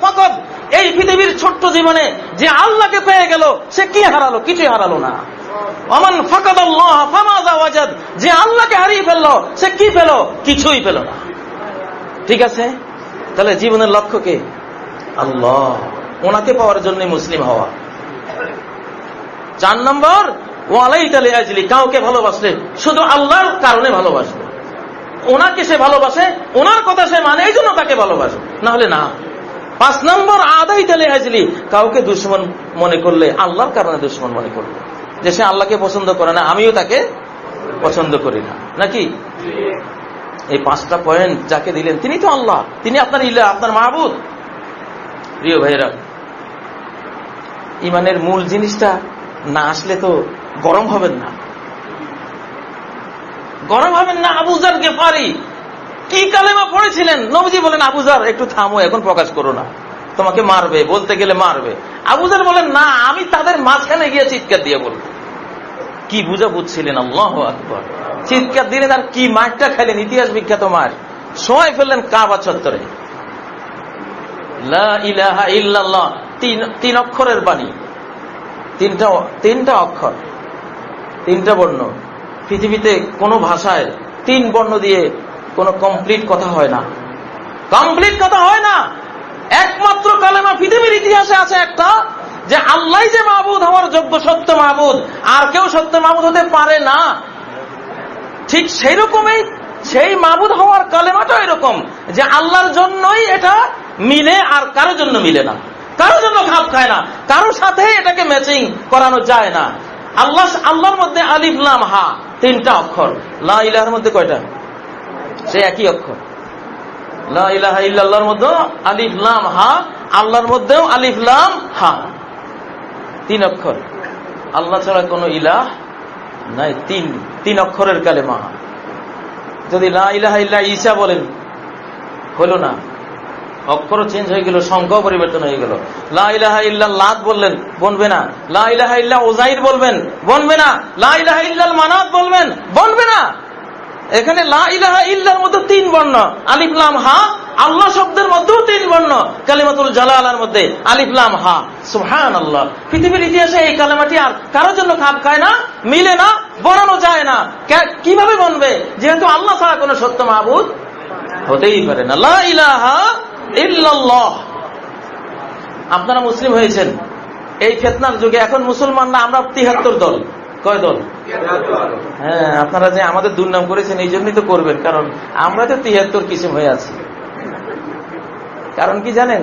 ফকত এই পৃথিবীর ছোট্ট জীবনে যে আল্লাহকে পেয়ে গেল, সে কি হারালো? কিছুই হারালো না। অমান ফাকাদ আল্লাহ ফামাদা ওয়াজাদ। যে আল্লাহকে হারিয়ে ফেলল, সে কি পেল? কিছুই পেল না। ঠিক আছে? তাহলে জীবনের লক্ষ্য কে? আল্লাহ, ওনাকে পাওয়ার জন্য মুসলিম হওয়া। চার নম্বর ওয়ালাই তালে আজলি কাউকে ভালোবাসলে শুধু আল্লাহর কারণে ভালোবাসবে। ওনাকে সে ভালোবাসে, ওনার কথা সে মানে এই জন্য তাকে ভালোবাসে। না হলে না। পাঁচ নম্বর আদাই তালে আজলি কাউকে দুশ্মন মনে করলে, আল্লাহর কারণে দুশ্মন মনে করলে যে সে আল্লাহকে পছন্দ করে না, আমিও তাকে পছন্দ করি না। নাকি? এই পাঁচটা পয়েন্ট যাকে দিলেন, তিনি তো আল্লাহ। তিনি আপনার ইলা আপনার মাহবুদ। প্রিয় ভাইরা ইমানের মূল জিনিসটা না আসলে তো গরম হবেন না। গরম হবেন না আবুজার গেফারি কি কালেমা পড়েছিলেন? নবজি বলেন আবুজার একটু থামো, এখন প্রকাশ করো না। তোমাকে মারবে, বলতে গেলে মারবে। আবুজার বলেন, না, আমি তাদের মাঝখানে গিয়ে চিৎকার দিয়ে বলব। কি বুঝা বুঝছিলেন? আল্লাহ আকবর। চিৎকার দিলেন, আর কি মাঠটা খাইলেন ইতিহাস বিখ্যাত মাঠ সময় ফেললেন কাবা চত্বরে। তিন অক্ষরের বাণী। তিনটা তিনটা অক্ষর, তিনটা বর্ণ। পৃথিবীতে কোনো ভাষায় তিন বর্ণ দিয়ে কোনো কমপ্লিট কথা হয় না। কমপ্লিট কথা হয় না। একমাত্র কালেমা পৃথিবীর ইতিহাসে আছে একটা। যে আল্লাহ যে মাহবুদ হওয়ার যোগ্য সত্য মাহবুদ আর কেউ সত্য মাহবুদ হতে পারে না। ঠিক সেই রকমই সেই মাহবুদ হওয়ার কালেমাটা এরকম যে আল্লাহর জন্যই এটা মিলে আর কারোর জন্য মিলে না। কারোর জন্য খাপ খায় না। কারোর সাথে এটাকে ম্যাচিং করানো যায় না। আল্লাহ আল্লাহর মধ্যে আলিফলাম হা তিনটা অক্ষর। লা ইলাহার মধ্যে কয়টা? সে একই অক্ষর। লা ইলাহা ইল্লাল্লাহর মধ্যে আলিফলাম হা। আল্লাহর মধ্যেও আলিফ আলিফলাম হা। তিন অক্ষর। আল্লাহ ছাড়া কোন ইলাহ নাই। তিন তিন অক্ষরের কালে মা যদি লা ইলাহা ইল্লা ঈসা বলেন, হলো না। অক্ষরও চেঞ্জ হয়ে গেল, সংখ্যাও পরিবর্তন হয়ে গেল। লা ইলাহা ইল্লা লাত বললেন, বনবে না। লা ইলাহা ইল্লা ওজাইর বলবেন, বনবে না। লা ইলাহা ইল্লাল মানাত বলবেন, বনবে না। এখানে লা ইলাহা ইল্লার মধ্যে তিন বর্ণ। আলিফলাম হা। আল্লাহ শব্দের মধ্যেও তিন বর্ণ। কালিমাতুল জালালার মধ্যে আলিফলাম হা। সুহান আল্লাহ পৃথিবীর ইতিহাসে এই কালেমাটি আর কারোর জন্য খাপ খায় না, মিলে না বনানো যায় না। কীভাবে বনবে? যেহেতু আল্লাহ ছাড়া কোন সত্য মাহবুদ হতেই পারে না। লা ইলাহা ইল্লাল্লাহ। আপনারা মুসলিম হয়েছেন। এই ফেতনার যুগে এখন মুসলমানরা আমরা তিহাত্তর দল। কয় দল হ্যাঁ আপনারা যে আমাদের দুর্নাম করেছেন, এই জন্যই তো করবেন, কারণ আমরা তো তিয়াত্তর কিসিম হয়ে আছি। কারণ কি জানেন?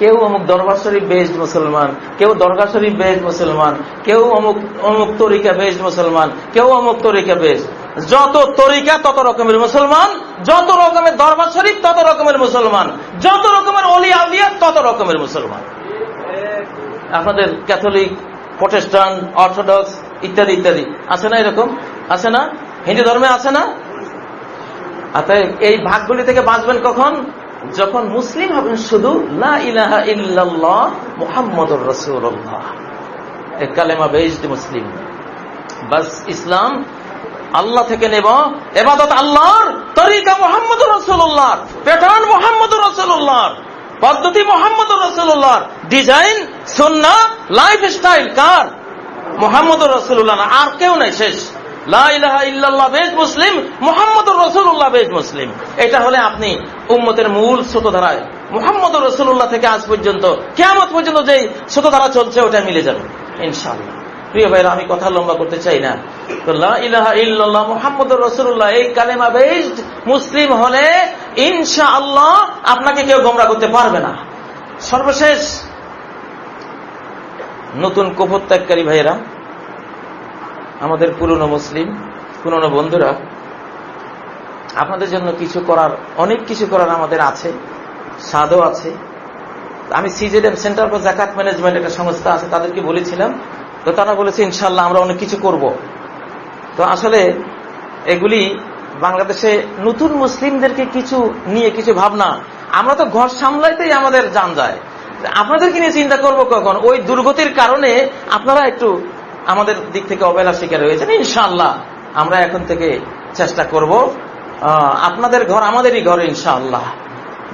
কেউ অমুক দরবার শরীফ বেস্ট মুসলমান, কেউ দরগা শরীফ বেস্ট মুসলমান, কেউ অমুক অমুক তরিকা বেস্ট মুসলমান, কেউ অমুক তরিকা বেস্ট যত তরিকা, তত রকমের মুসলমান, যত রকমের দরবার শরীফ, তত রকমের মুসলমান, যত রকমের অলি আলিয়া তত রকমের মুসলমান। আপনাদের ক্যাথলিক, প্রটেস্টান্ট, অর্থোডক্স ইত্যাদি ইত্যাদি। আছে না এরকম? আছে না? হিন্দু ধর্মে আছে না? অতএব এই ভাগগুলি থেকে বাঁচবেন কখন? যখন মুসলিম হবেন শুধু মুহাম্মদুর রাসূলুল্লাহ। এ কালেমা বেজড মুসলিম। বাস ইসলাম আল্লাহ থেকে নেব। এবাদত আল্লাহর তরিকা মোহাম্মদুর রসুল্লাহর প্যাটার্ন মোহাম্মদুর রসুল্লাহর পদ্ধতি মোহাম্মদ রসুল্লাহর ডিজাইন সন্না লাইফ স্টাইল কার? মোহাম্মদ রসুল্লাহ না, আর কেউ নাই, শেষ। মুসলিম মোহাম্মদ রসুল্লাহ বেজ মুসলিম। এটা হলে আপনি উম্মতের মূল স্রোতধারায় মোহাম্মদ রসুল্লাহ থেকে আজ পর্যন্ত কেমন পর্যন্ত যে স্রোতধারা চলছে, ওটা মিলে যাবে, ইনশাআল্লাহ। প্রিয় ভাইরা, আমি কথা লম্বা করতে চাই না। মোহাম্মদ রসুল্লাহ এই কালেমা বেজড মুসলিম হলে ইনশা আল্লাহ আপনাকে কেউ গোমরা করতে পারবে না। সর্বশেষ নতুন কপর ত্যাগকারী ভাইয়েরা, আমাদের পুরনো মুসলিম, পুরনো বন্ধুরা, আপনাদের জন্য কিছু করার, অনেক কিছু করার আমাদের আছে স্বাদও আছে। আমি CZM centre for zakat management একটা সংস্থা আছে, তাদেরকে বলেছিলাম। তো তারা বলেছে ইনশাল্লাহ আমরা অনেক কিছু করব। তো আসলে এগুলি বাংলাদেশে নতুন মুসলিমদেরকে কিছু নিয়ে কিছু ভাবনা, আমরা তো ঘর সামলাইতেই আমাদের যান যায়। আপনাদেরকে নিয়ে চিন্তা করব কখন? ওই দুর্গতির কারণে আপনারা একটু আমাদের দিক থেকে অবহেলা শিকার হয়েছেন ইনশাল্লাহ আমরা এখন থেকে চেষ্টা করব আপনাদের ঘর, আমাদেরই ঘর, ইনশাআল্লাহ।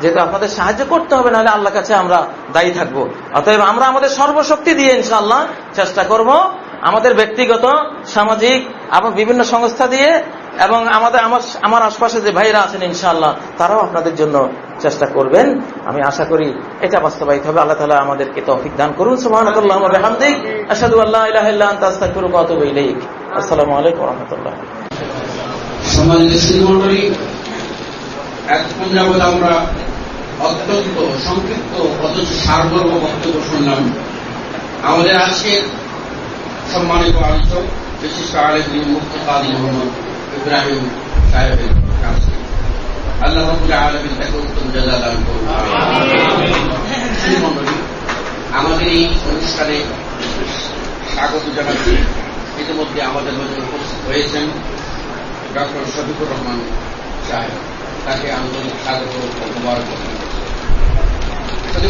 যেহেতু আপনাদের সাহায্য করতে হবে, নাহলে আল্লাহ কাছে আমরা দায়ী থাকব। অতএব আমরা আমাদের সর্বশক্তি দিয়ে, ইনশাআল্লাহ, চেষ্টা করব আমাদের ব্যক্তিগত, সামাজিক এবং বিভিন্ন সংস্থা দিয়ে এবং আমাদের, আমার আশপাশে যে ভাইরা আছেন, ইনশাআল্লাহ, তারাও আপনাদের জন্য চেষ্টা করবেন। আমি আশা করি এটা বাস্তবায়িত হবে। আল্লাহ তালা আমাদেরকে তৌফিক দান করুন। শ্রীমণ্ডলী এতক্ষণ যাবৎ আমরা অত্যন্ত সংক্ষিপ্ত, অথচ সারগর্ব বক্তব্য শুনলাম। আমাদের আজকের সম্মানিত আলোচক বিশিষ্ট আলেম মুক্ত কাদি মোহাম্মদ ইব্রাহিম সাহেবের কাছে। আল্লাহ আলমিন তাকে উত্তম জাজা দান করুন। আমাদের এই অনুষ্ঠানে স্বাগত জানাচ্ছি। ইতিমধ্যে আমাদের মধ্যে উপস্থিত হয়েছেন ডক্টর শফিকুর রহমান সাহেব। তাকে আন্তরিক স্বাগত মুবারক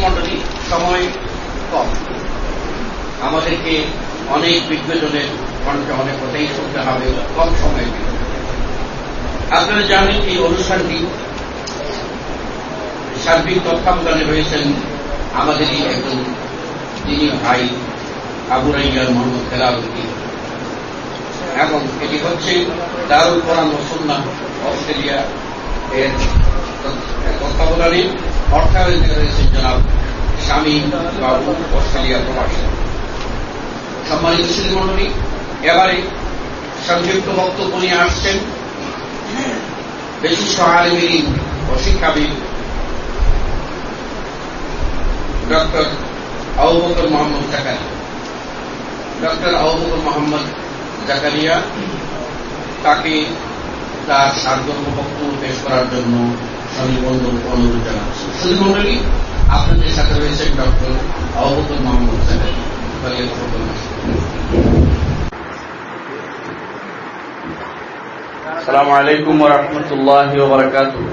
মন্ডলী, সময় কম। আমাদেরকে অনেক বিজ্ঞজনের কণ্ঠে অনেক কথাই শুনতে হবে, কম সময়ের ভিতরে আপনারা জানেন এই অনুষ্ঠানটি সার্বিক তত্ত্বাবধানে রয়েছেন আমাদেরই একজন যিনি ভাই আবু রাইয়ার মোহাম্মদ খেলাউদ্দিন। এবং এটি হচ্ছে দারুল কোরআন মুসলনা অস্ট্রেলিয়া এর তত্ত্বাবধানে। অর্থায়নে রয়েছেন জনাব স্বামী বাবু, অস্ট্রেলিয়া প্রবাসী। সম্মানিত শ্রীমণ্ডলী এবারে সংক্ষিপ্ত বক্তব্য নিয়ে আসছেন। বিশিষ্ট আলমিন ও শিক্ষাবিদ। ডক্টর আবুবকর মোহাম্মদ জাকারিয়া। ডক্টর আবুবকর মোহাম্মদ জাকারিয়া তাকে তার সার্গর্ম বক্তব্য পেশ করার জন্য সনিবন্ধ অনুরোধ জানাচ্ছি। শুধু আপনাদের সাথে রয়েছেন ডক্টর আবুবকর মোহাম্মদ জাকারিয়া তাহলে কথা বলুন। السلام عليكم ورحمة الله وبركاته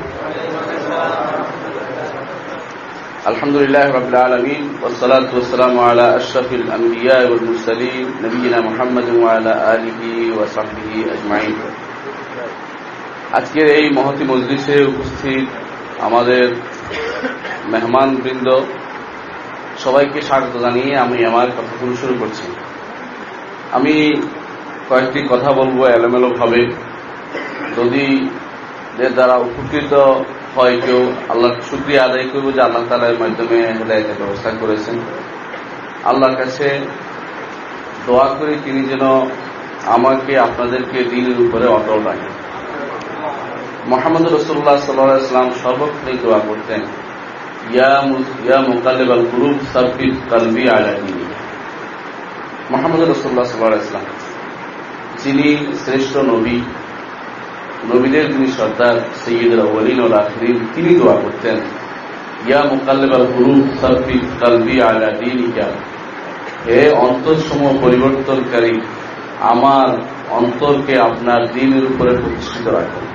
الحمد لله رب العالمين والصلاة والسلام على أشرف الأنبياء والمرسلين نبينا محمد وعلى آله وصحبه أجمعين আজকের এই মহতি মজলিসে উপস্থিত আমাদের মেহমান বৃন্দ সবাইকে স্বাগত জানিয়ে আমি আমার কথাগুলো শুরু করছি আমি কয়েকটি কথা বলবো এলোমেলো ভাবে যদি দ্বারা উপকৃত হয় কেউ আল্লাহ শুক্রিয়া আদায় করব যে আল্লাহ তালার মাধ্যমে হেদায়তের ব্যবস্থা করেছেন। আল্লাহর কাছে দোয়া করে, তিনি যেন আমাকে আপনাদেরকে দিনের উপরে অটল রাখেন। মোহাম্মদ রসুল্লাহ সাল্লাম সর্বক্ষণই দোয়া করতেন, ইয়া মুকালেব আল গুরুব সার্ফিদ কালবি আলা দিনী। মোহাম্মদ রসুল্লাহ সাল্লাহ ইসলাম যিনি শ্রেষ্ঠ নবী নবীদের যিনি সর্দার, সৈয়দুল আউ্বালিন ও আখরিন, তিনি দোয়া করতেন, ইয়া মুকাল্লেব আল হুরুফ সার্ফি কালবি আলা দিনিকা, হে অন্তরসমূহ পরিবর্তনকারী, আমার অন্তরকে আপনার দিনের উপরে প্রতিষ্ঠিত রাখুন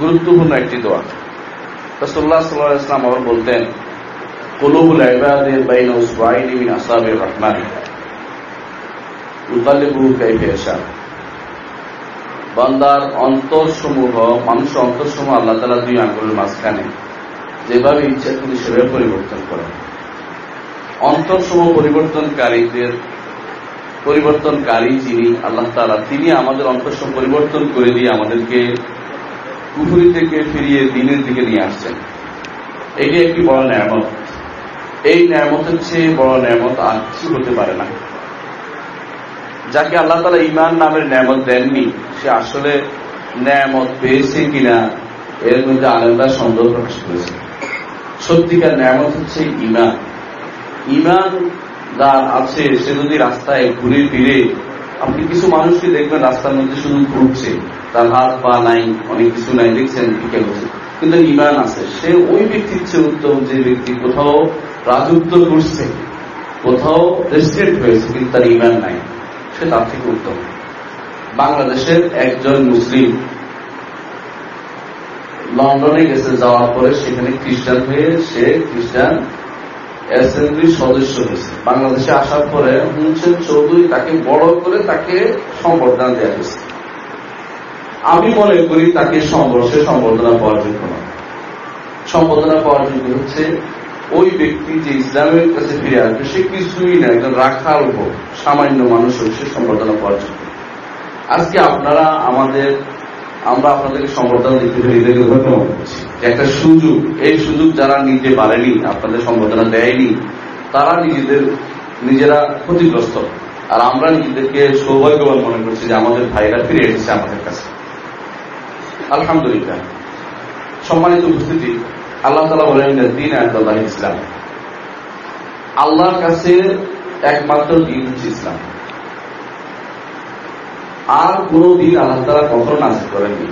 গুরুত্বপূর্ণ একটি দোয়া। রসুল্লাহ সাল্লাহ ইসলাম আবার বলতেন, কলুবুল ইবাদের বাইন উসবাইনি আসাবির রহমান ইউকাল্লিবু কাইফা ইয়াশা। বান্দার অন্তরসমূহ মানুষের অন্তরসমূহ আল্লাহ তালা দুই আঙ্গুলের মাঝখানে যেভাবে ইচ্ছা তিনি সেভাবে পরিবর্তন করেন। অন্তরসমূহ পরিবর্তনকারীদের, পরিবর্তনকারী যিনি আল্লাহ তালা তিনি আমাদের অন্তরসমূহ পরিবর্তন করে দিয়ে আমাদেরকে কুফুরি থেকে ফিরিয়ে দিনের দিকে নিয়ে আসছেন। এটি একটি বড় ন্যায়ামত এই ন্যায়ামতের চেয়ে বড় ন্যায়ামত আর কিছু হতে পারে না। যাকে আল্লাহ তালা ইমান নামের ন্যায়ামত দেননি, সে আসলে ন্যামত পেয়েছে কিনা এর মধ্যে আলাদা সন্দেহ প্রকাশ করেছে। সত্যিকার ন্যামত হচ্ছে ইমান ইমান যার আছে, সে যদি রাস্তায় ঘুরে ফিরে, আপনি কিছু মানুষকে দেখবেন রাস্তার মধ্যে শুধু ঘুরছে, তার হাত পা নাই, অনেক কিছু নাই, দেখছেন বিকেল হচ্ছে কিন্তু ইমান আছে। সে ওই ব্যক্তির চেয়ে উত্তম যে ব্যক্তি কোথাও রাজত্ব করছে, কোথাও রেস্টেন্ট হয়েছে, কিন্তু তার ইমান নাই। সে তার থেকে উত্তম। বাংলাদেশের একজন মুসলিম লন্ডনে গেছে, যাওয়ার পরে সেখানে খ্রিস্টান হয়ে সে খ্রিস্টান অ্যাসেম্বলির সদস্য হয়েছে। বাংলাদেশে আসার পরে হুমসেন চৌধুরী তাকে বড় করে তাকে সম্বর্ধনা দেওয়া হয়েছে। আমি মনে করি তাকে সংঘর্ষে সম্বর্ধনা পাওয়ার যোগ্য না সম্বর্ধনা পাওয়ার যোগ্য হচ্ছে ওই ব্যক্তি যে ইসলামের কাছে ফিরে আসবে, সে কিছুই না, একজন রাখার উপর সামান্য মানুষ হচ্ছে সম্বর্ধনা পাওয়ার যোগ্য আজকে আপনারা আমাদের, আমরা আপনাদেরকে সম্বর্ধনা দিতে এদেরকে ধন্যবাদ করছি একটা সুযোগ, এই সুযোগ যারা নিতে পারেনি, আপনাদের সম্বর্ধনা দেয়নি, তারা নিজেদের, নিজেরা ক্ষতিগ্রস্ত। আর আমরা নিজেদেরকে সৌভাগ্যবান মনে করছি যে আমাদের ভাইরা ফিরে এসেছে আমাদের কাছে। আলহামদুলিল্লাহ। সম্মানিত উপস্থিতি আল্লাহ তালা বলেন দিন আল্লাহ ইসলাম। আল্লাহর কাছে একমাত্র দিন হচ্ছে ইসলাম। আর কোন দিন আল্লাহ তারা কখনো নাসিল করেননি।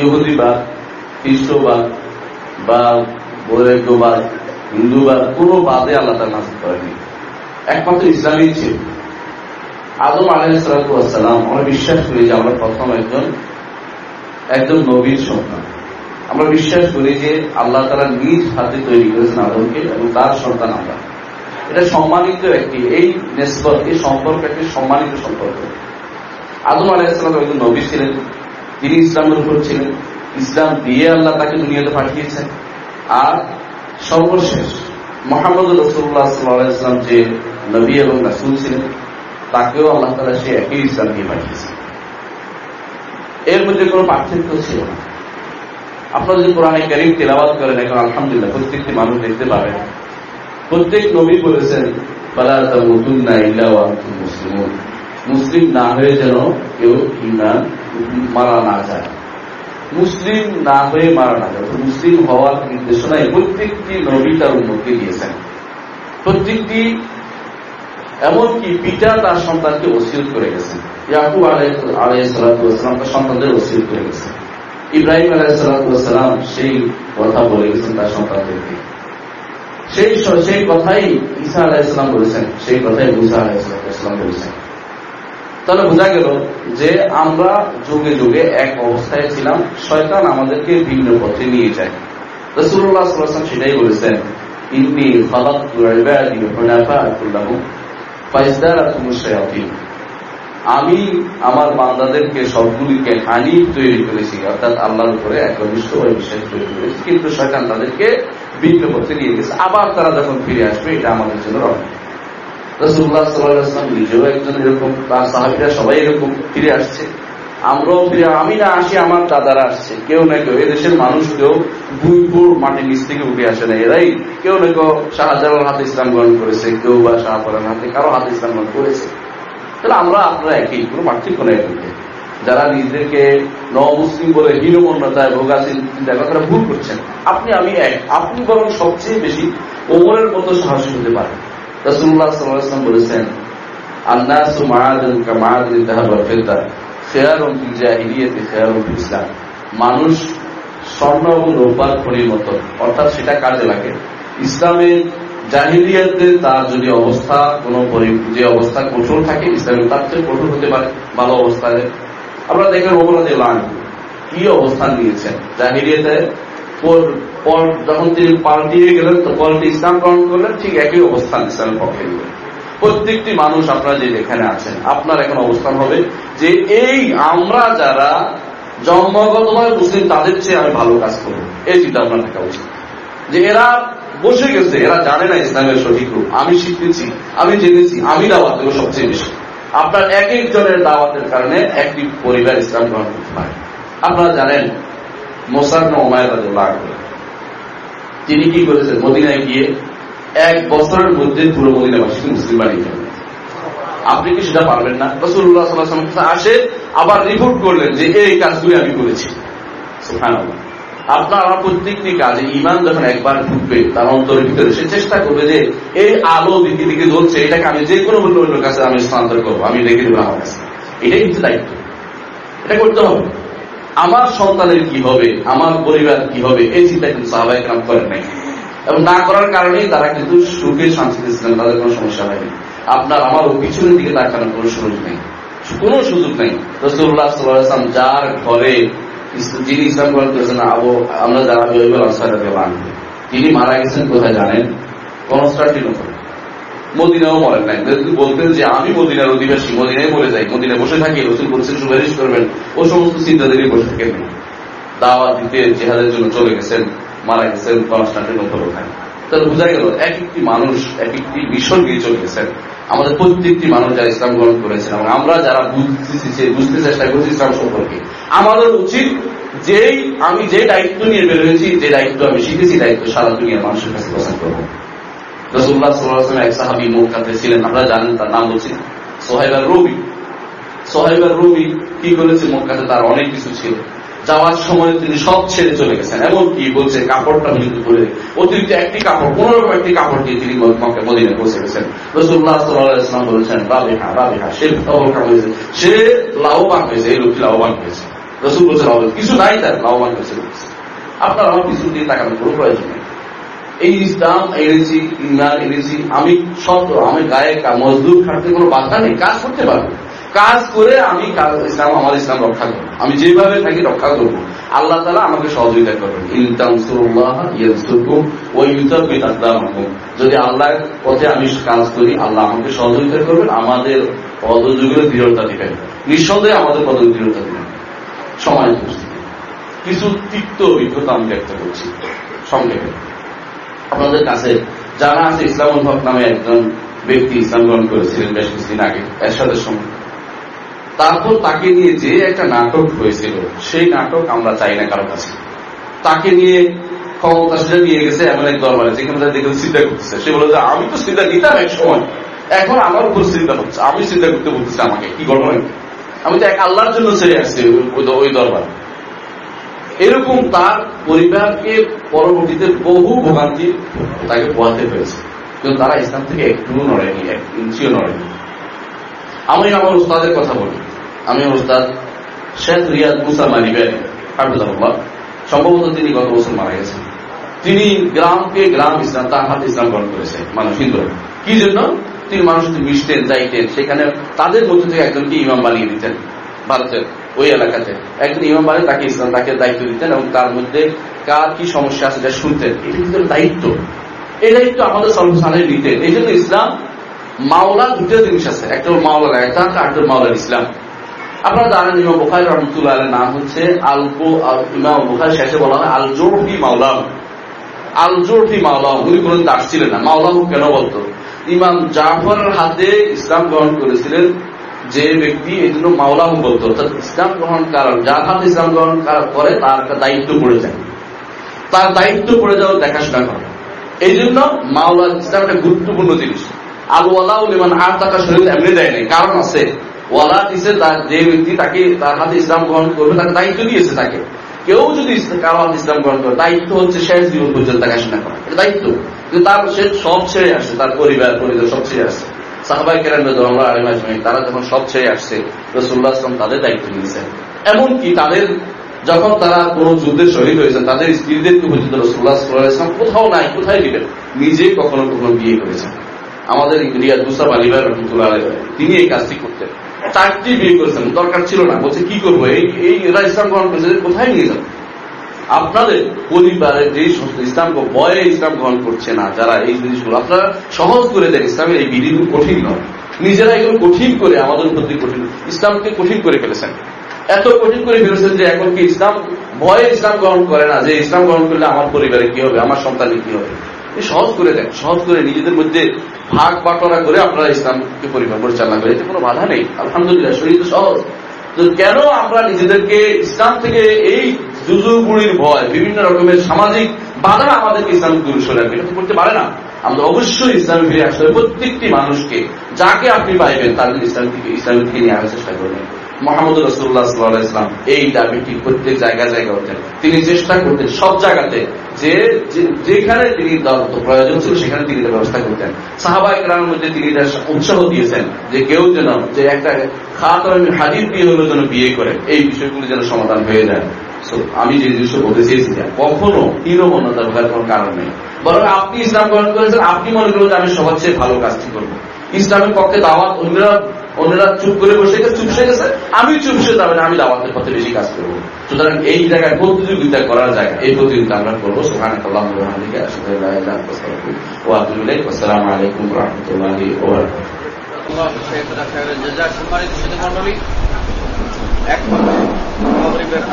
ইহুদিবাদ খ্রিস্টবাদ বা বৈরাগ্যবাদ হিন্দুবাদ কোন বাদে আল্লাহ তারা নাসিল করেননি। একমাত্র ইসলামই ছিল আদম আলাইসালাম আমরা বিশ্বাস করি যে আমরা প্রথম একজন একজন নবীর সন্তান। আমরা বিশ্বাস করি যে আল্লাহ তারা নিজ হাতে তৈরি করেছেন আদমকে এবং তার সন্তান আমরা। এটা সম্মানিত একটি, এই নেসবত, এই সম্পর্ক একটি সম্মানিত সম্পর্ক। আদম আলাইসালাম একজন নবী ছিলেন তিনি ইসলামের উপর ছিলেন। ইসলাম দিয়ে আল্লাহ তাকে দুনিয়াতে পাঠিয়েছেন। আর সর্বশেষ মোহাম্মদ রসুল্লাহ সাল্লাম যে নবী এবং রাসুল ছিলেন, তাকেও আল্লাহ তালা সে একই ইসলাম দিয়ে পাঠিয়েছেন। এর মধ্যে কোনো পার্থক্য ছিল না। আপনারা যদি কোরআনে কারিম তেলাবাদ করেন, এখন আলহামদুলিল্লাহ প্রত্যেকটি মানুষ দেখতে পাবেন প্রত্যেক নবী বলেছেন নতুন না ইল্লা মুসলিম না হয়ে যেন কেউ ইমান মারা না যায়। মুসলিম না হয়ে মারা না যায়। মুসলিম হওয়ার নির্দেশনায় প্রত্যেকটি নবী তার উন্নতি দিয়েছেন। প্রত্যেকটি এমনকি পিতা তার সন্তানকে ওসিয়ত করে গেছেন। ইয়াকুব আলাই সালাম তার সন্তানদের ওসিয়ত করে গেছেন। ইব্রাহিম আলাই সালাম সেই কথা বলে গেছেন তার সন্তানদেরকে সেই সেই কথাই ঈসা আলাহিসাম বলেছেন, সেই কথাই মুসা আলাহিসাম বলেছেন। তাহলে বোঝা গেল যে আমরা যুগে যুগে এক অবস্থায় ছিলাম, শয়তান আমাদেরকে ভিন্ন পথে নিয়ে যায়। রসুল্লাহ সাল্লাম সেটাই বলেছেন, ইন্নি আমি আমার বান্দাদেরকে সবগুলিকে হানি তৈরি করেছি, অর্থাৎ আল্লাহর উপরে একনিষ্ঠ ওই বিশ্বাস তৈরি করেছি, কিন্তু শয়তান তাদেরকে ভিন্ন পথে নিয়ে গেছে। আবার তারা যখন ফিরে আসবে, এটা আমাদের জন্য রহমান রসুল্লাহ সাল্লাহাম নিজেও একজন এরকম, তার সাহাবিরা সবাই এরকম ফিরে আসছে। আমরাও ফিরে আমি না আসি, আমার দাদারা আসছে। কেউ না কেউ, এদেশের মানুষ কেউ ভুইপুর মাটির নিচ থেকে উঠে আসে না। এরাই কেউ না কেউ শাহজালাল হাতে ইসলাম গ্রহণ করেছে, কেউ বা শাহপুরের হাতে, কারও হাতে ইসলাম গ্রহণ করেছে। তাহলে আমরা আপনারা একই কোনো পার্থক্য নেই। যারা নিজেদেরকে নমুসলিম বলে হীনমন্যতায় ভোগাসীন চিন্তা তারা ভুল করছেন। আপনি, আমি এক। আপনি বরং সবচেয়ে বেশি ওমরের মতো সাহসী হতে পারেন। রসুল্লাহ সাল্লাম বলেছেন, আন্নাসু মাহাদুল কামাহাদুল তাহাবা ফেরদা খেয়ারম খেয়ারম ফিল ইসলাম। মানুষ স্বর্ণ এবং রূপার খনির মতো, অর্থাৎ সেটা কাজে লাগে। ইসলামের জাহিলিয়াতে তার যদি অবস্থা, কোন যে অবস্থা কঠোর থাকে, ইসলামের তার চেয়ে কঠোর হতে পারে, ভালো অবস্থায়। আমরা দেখেন ওমরাদে লান কি অবস্থান নিয়েছেন জাহিলিয়াতে। যখন তিনি পাল্টিয়ে গেলেন, তো পাল্টি ইসলাম গ্রহণ করলেন, ঠিক একই অবস্থান ইসলামের পক্ষে নিলেন। প্রত্যেকটি মানুষ আপনারা যে যেখানে আছেন, আপনার এখন অবস্থান হবে যে এই আমরা যারা জন্মগতভাবে মুসলিম, তাদের চেয়ে আমি ভালো কাজ করব। এই চিন্তা আপনার থাকা উচিত। যে এরা বসে গেছে, এরা জানে না ইসলামের সঠিক রূপ। আমি শিখতেছি আমি জেনেছি, আমি দাওয়াত দেবো সবচেয়ে বেশি। আপনার এক একজনের দাওয়াতের কারণে একটি পরিবার ইসলাম গ্রহণ করতে পারে। আপনারা জানেন, মোসার ওমায়ের তিনি কি করেছেন? মদিনায় গিয়ে এক বছরের মধ্যে পুরো মদিনাবাসীকে মুসলিম বানিয়ে ফেলেন। আপনি কি সেটা পারবেন না? রসুল্লাহ সাল্লাহ আসে, আবার রিপোর্ট করলেন যে, এই কাজগুলি আমি করেছি। আপনার আমার প্রত্যেকটি কাজে ইমান যখন একবার ঢুকবে তার অন্তরের ভিতরে সে চেষ্টা করবে যে, এই আলো দিকে দিকে জ্বলছে, এটাকে আমি যে কোনো মূল্য অন্য কাছে আমি স্থানান্তর করব, আমি রেখে দেবো আমার কাছে। এটাই কিন্তু দায়িত্ব। এটা করতে হবে। আমার সন্তানের কি হবে? আমার পরিবার কি হবে? এই চিন্তা কিন্তু সাহাবাহিক নাম করেন নাই। এবং না করার কারণেই তারা কিন্তু সুখে শান্তিতে ছিলেন, তাদের কোনো সমস্যা হয়নি। আপনার, আমার পিছনের দিকে তাকানোর কোনো সুযোগ নেই। কোন সুযোগ নেই। রসুল্লাহ সাল্লাম যার ঘরে যিনি ইসলাম গ্রহণ করেছেন আবু, আমরা যারা জৈবুল আনসার তিনি মারা গেছেন, কোথায় জানেন? কনস্টান্টিনোপল মদিনাও মরেন নাই। যদি বলতেন যে আমি মদিনার অধিবাসী, মদিনায় বলে যাই, মদিনায় বসে থাকি, রসুল বলছেন, সুপারিশ করবেন, ও সমস্ত চিন্তাধারী বসে থাকেন। দাওয়া দিতে, জেহাদের জন্য চলে গেছেন, মারা গেছেন কনস্টান্টিনোপল ওখানে তাহলে বোঝা গেল, এক একটি মানুষ, এক একটি মিশন নিয়ে চলে গেছেন আমাদের প্রত্যেকটি মানুষ যারা ইসলাম গ্রহণ করেছেন এবং আমরা যারা বুঝতেছি বুঝতে চেষ্টা করছি ইসলাম সম্পর্কে, আমাদের উচিত যেই, আমি যে দায়িত্ব নিয়ে বের হয়েছি, যে দায়িত্ব আমি শিখেছি, দায়িত্ব সারা দুনিয়ার মানুষের কাছে প্রচার করব। রসুল্লাহ সাল্লাহ এক সাহাবি মক্কাতে ছিলেন, আপনারা জানেন তার নাম হচ্ছে সোহাইবার রবি। সোহাইবার রবি কি করেছে মক্কাতে? তার অনেক কিছু ছিল। যাওয়ার সময় তিনি সব ছেড়ে চলে গেছেন। এমন কি বলছে, কাপড়টা বিদ্যুৎ করে অতিরিক্ত একটি কাপড় রকম একটি কাপড় দিয়ে তিনি মদিনে পৌঁছে গেছেন। রসুল্লাহ সাল্লাহাম বলেছেন বাবিহা বাবিহা সে খবর হয়েছে। সে লাভবান হয়েছে, এই লোকটি লাভবান হয়েছে। রসুল বলছেন কিছু নাই তার, লাভবান হয়েছে আপনার আমার কিছু দিয়ে তাকানোর কোনো প্রয়োজন নেই। এই ইসলাম এনেছি ইমান এনেছি আমি সব আমি গায়ে মজদুর খাটতে কোনো বাধা নেই, কাজ করতে পারব। কাজ করে আমি ইসলাম, আমার ইসলাম রক্ষা করব। আমি যেভাবে থাকি রক্ষা করব। আল্লাহ তালা আমাকে সহযোগিতা করবেন। যদি আল্লাহ পথে আমি কাজ করি, আল্লাহ আমাকে সহযোগিতা করবেন, আমাদের পদযুগের দৃঢ়তা দিবেন। নিঃসন্দেহে আমাদের পদযুগ দৃঢ়তা দিবেন। সময় কিছু তিক্ত অভিজ্ঞতা আমি ব্যক্ত করছি। সংক্ষেপে আপনাদের কাছে যারা আছে, ইসলাম হক নামে একজন ব্যক্তি ইসলাম গ্রহণ করেছিলেন বেশ কিছুদিন আগে। এরশাদের সময় তারপর তাকে নিয়ে যে একটা নাটক হয়েছিল, সেই নাটক আমরা চাই না কারও কাছে। তাকে নিয়ে ক্ষমতা সেটা নিয়ে গেছে এমন এক দরবারে যেখানে দেখে চিন্তা করতেছে। সে বলে যে, আমি তো চিন্তা নিতাম এক সময়। এখন আমার উপর চিন্তা হচ্ছে। আমি চিন্তা করতে বলতেছি আমাকে। কি করব আমি তো এক আল্লাহর জন্য ছেড়ে আসছি ওই দরবার। এরকম তার পরিবারকে পরবর্তীতে বহু ভোগান্তি তাকে পোয়াতে হয়েছে। কিন্তু তারা ইসলাম থেকে একটু নড়েনি, এক ইঞ্চিও নড়েনি। আমি আমার উস্তাদের কথা বলি। আমি উস্তাদ শেখ রিয়াদ মুসা মালিবেন সম্ভবত তিনি গত বছর মারা গেছেন। তিনি গ্রামকে গ্রাম ইসলাম, তার হাতে ইসলাম গ্রহণ করেছে মানুষ হিন্দু। কি জন্য? তিনি মানুষের মিশতেন, যাইতেন, সেখানে তাদের মধ্যে থেকে একজনকে ইমাম বানিয়ে দিতেন ভারতের ওই এলাকাতে। একজন ইমাম বাড়ি তাকে ইসলাম, তাকে দায়িত্ব দিতেন এবং তার মধ্যে কার কি সমস্যা আছে এটা শুনতেন। এটা কিন্তু দায়িত্ব। এই দায়িত্ব আমাদের সর্বসানে নিতেন। এই জন্য ইসলাম মাওলা দুটো জিনিস আছে। একটা মাওলা একটা মাওলার ইসলাম। আপনারা জানেন ইমাম বুখারি রহমতুল্লাহ আলের নাম হচ্ছে আলবো ইমাম বুখারি শেষে বলা হয় আল জোরফি মাওলাম। আল জোরফি মাওলাম। উনি কোন দাস ছিলেন না। মাওলাম কেন বলতো? ইমাম জাফরের হাতে ইসলাম গ্রহণ করেছিলেন যে ব্যক্তি এই জন্য মাওলাম বলতো। অর্থাৎ ইসলাম গ্রহণ কারণ যার হাতে ইসলাম গ্রহণ করে তার দায়িত্ব পড়ে যায়। তার দায়িত্ব পড়ে যাওয়ার দেখাশোনা করে। এই জন্য মাওলা ইসলাম একটা গুরুত্বপূর্ণ জিনিস। আর টাকা শরীর এমনি দেয় নাই। কারণ আছে, ওয়ালা দিছে তার যে ব্যক্তি তাকে তার হাতে ইসলাম গ্রহণ করবে, তাকে দায়িত্ব দিয়েছে তাকে। কেউ যদি কারও হাতে ইসলাম গ্রহণ করে, দায়িত্ব হচ্ছে শেষ জীবন পর্যন্ত করা। দায়িত্ব। কিন্তু তার সে সব ছেড়ে আসে তার পরিবার সব ছেড়ে আসে সাহাবাই আলিম তারা যখন সব ছেড়ে আসছে রসুল্লাহ আসলাম তাদের দায়িত্ব নিয়েছেন। এমনকি তাদের যখন তারা কোন যুদ্ধে শহীদ হয়েছেন, তাদের স্ত্রীদেরকে পর্যন্ত রসুল্লাহ কোথাও নাই, কোথায় দিবেন নিজে কখনো কখনো বিয়ে করেছেন। আমাদের রিয়াদ মুসাফ আলিবাই রহমতুল্লাহ তিনি এই কাজটি করতেন। চারটি বিয়ে করেছেন, দরকার ছিল না। বলছে, কি করব? এই এরা ইসলাম গ্রহণ করেছে কোথায় নিয়ে যাবে? আপনাদের পরিবারের যে সমস্ত ইসলাম বয়ে ইসলাম গ্রহণ করছে না, যারা এই জিনিসগুলো আপনারা সহজ করে দেন, ইসলামের এই বিধিগুলো কঠিন নয়। নিজেরা এগুলো কঠিন করে, আমাদের উপর কঠিন, ইসলামকে কঠিন করে ফেলেছেন। এত কঠিন করে ফেলেছেন যে এখন কি ইসলাম, ভয়ে ইসলাম গ্রহণ করে না, যে ইসলাম গ্রহণ করলে আমার পরিবারে কি হবে, আমার সন্তানের কি হবে? সহজ করে দেন, সহজ করে নিজেদের মধ্যে ভাগ বাটরা করে আপনারা ইসলামকে পরিবার পরিচালনা করে এতে কোনো বাধা নেই। আলহামদুলিল্লাহ, শরীর তো সহজ। তো কেন আমরা নিজেদেরকে ইসলাম থেকে এই জুজুগুড়ির ভয়, বিভিন্ন রকমের সামাজিক বাধা আমাদেরকে ইসলাম দূরে সরে এটা করতে পারে না। আমরা অবশ্যই ইসলামে ফিরে আসতে প্রত্যেকটি মানুষকে, যাকে আপনি পাইবেন তাদের ইসলাম থেকে ইসলামের থেকে নিয়ে আসার চেষ্টা করবেন। মোহাম্মদ রসুল্লাহ সাল্লাহ ইসলাম এই দাবিটি প্রত্যেক জায়গায় জায়গা হতেন তিনি চেষ্টা করতেন সব জায়গাতে যে যেখানে তিনি প্রয়োজন ছিল সেখানে তিনি ব্যবস্থা করতেন। সাহাবা একরামের মধ্যে তিনি উৎসাহ দিয়েছেন যে কেউ যেন, যে একটা খাত হাদির বিয়ে হলো যেন বিয়ে করেন এই বিষয়গুলি যেন সমাধান হয়ে যায়। আমি যে জিনিস বলতে চেয়েছি কখনো হীনমন্যতা ঢোকার কোন কারণ নেই। বরং আপনি ইসলাম গ্রহণ করেছেন, আপনি মনে করেন আমি সবার চেয়ে ভালো কাজটি করব। ইসলামের পক্ষে দাওয়াত, অন্যরা অন্যরা চুপ করে বসে গেছে চুপসে গেছে, আমি চুপসে যাবে না, আমি দাওয়াতের পথে বেশি কাজ করব। সুতরাং এই জায়গায় প্রতিযোগিতা করার জায়গা, এই প্রতিযোগিতা আমরা করব। সোহান আসসালামু আলাইকুম রহমতুল্লাহি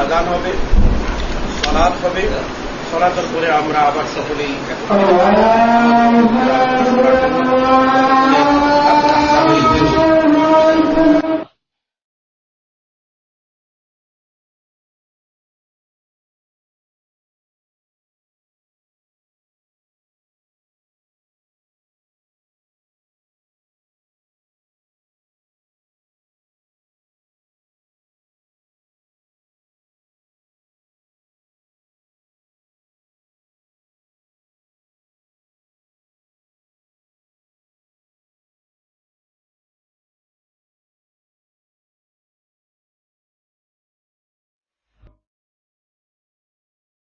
আজান হবে সালাত হবে সালাতের পরে আমরা আবার সকলেই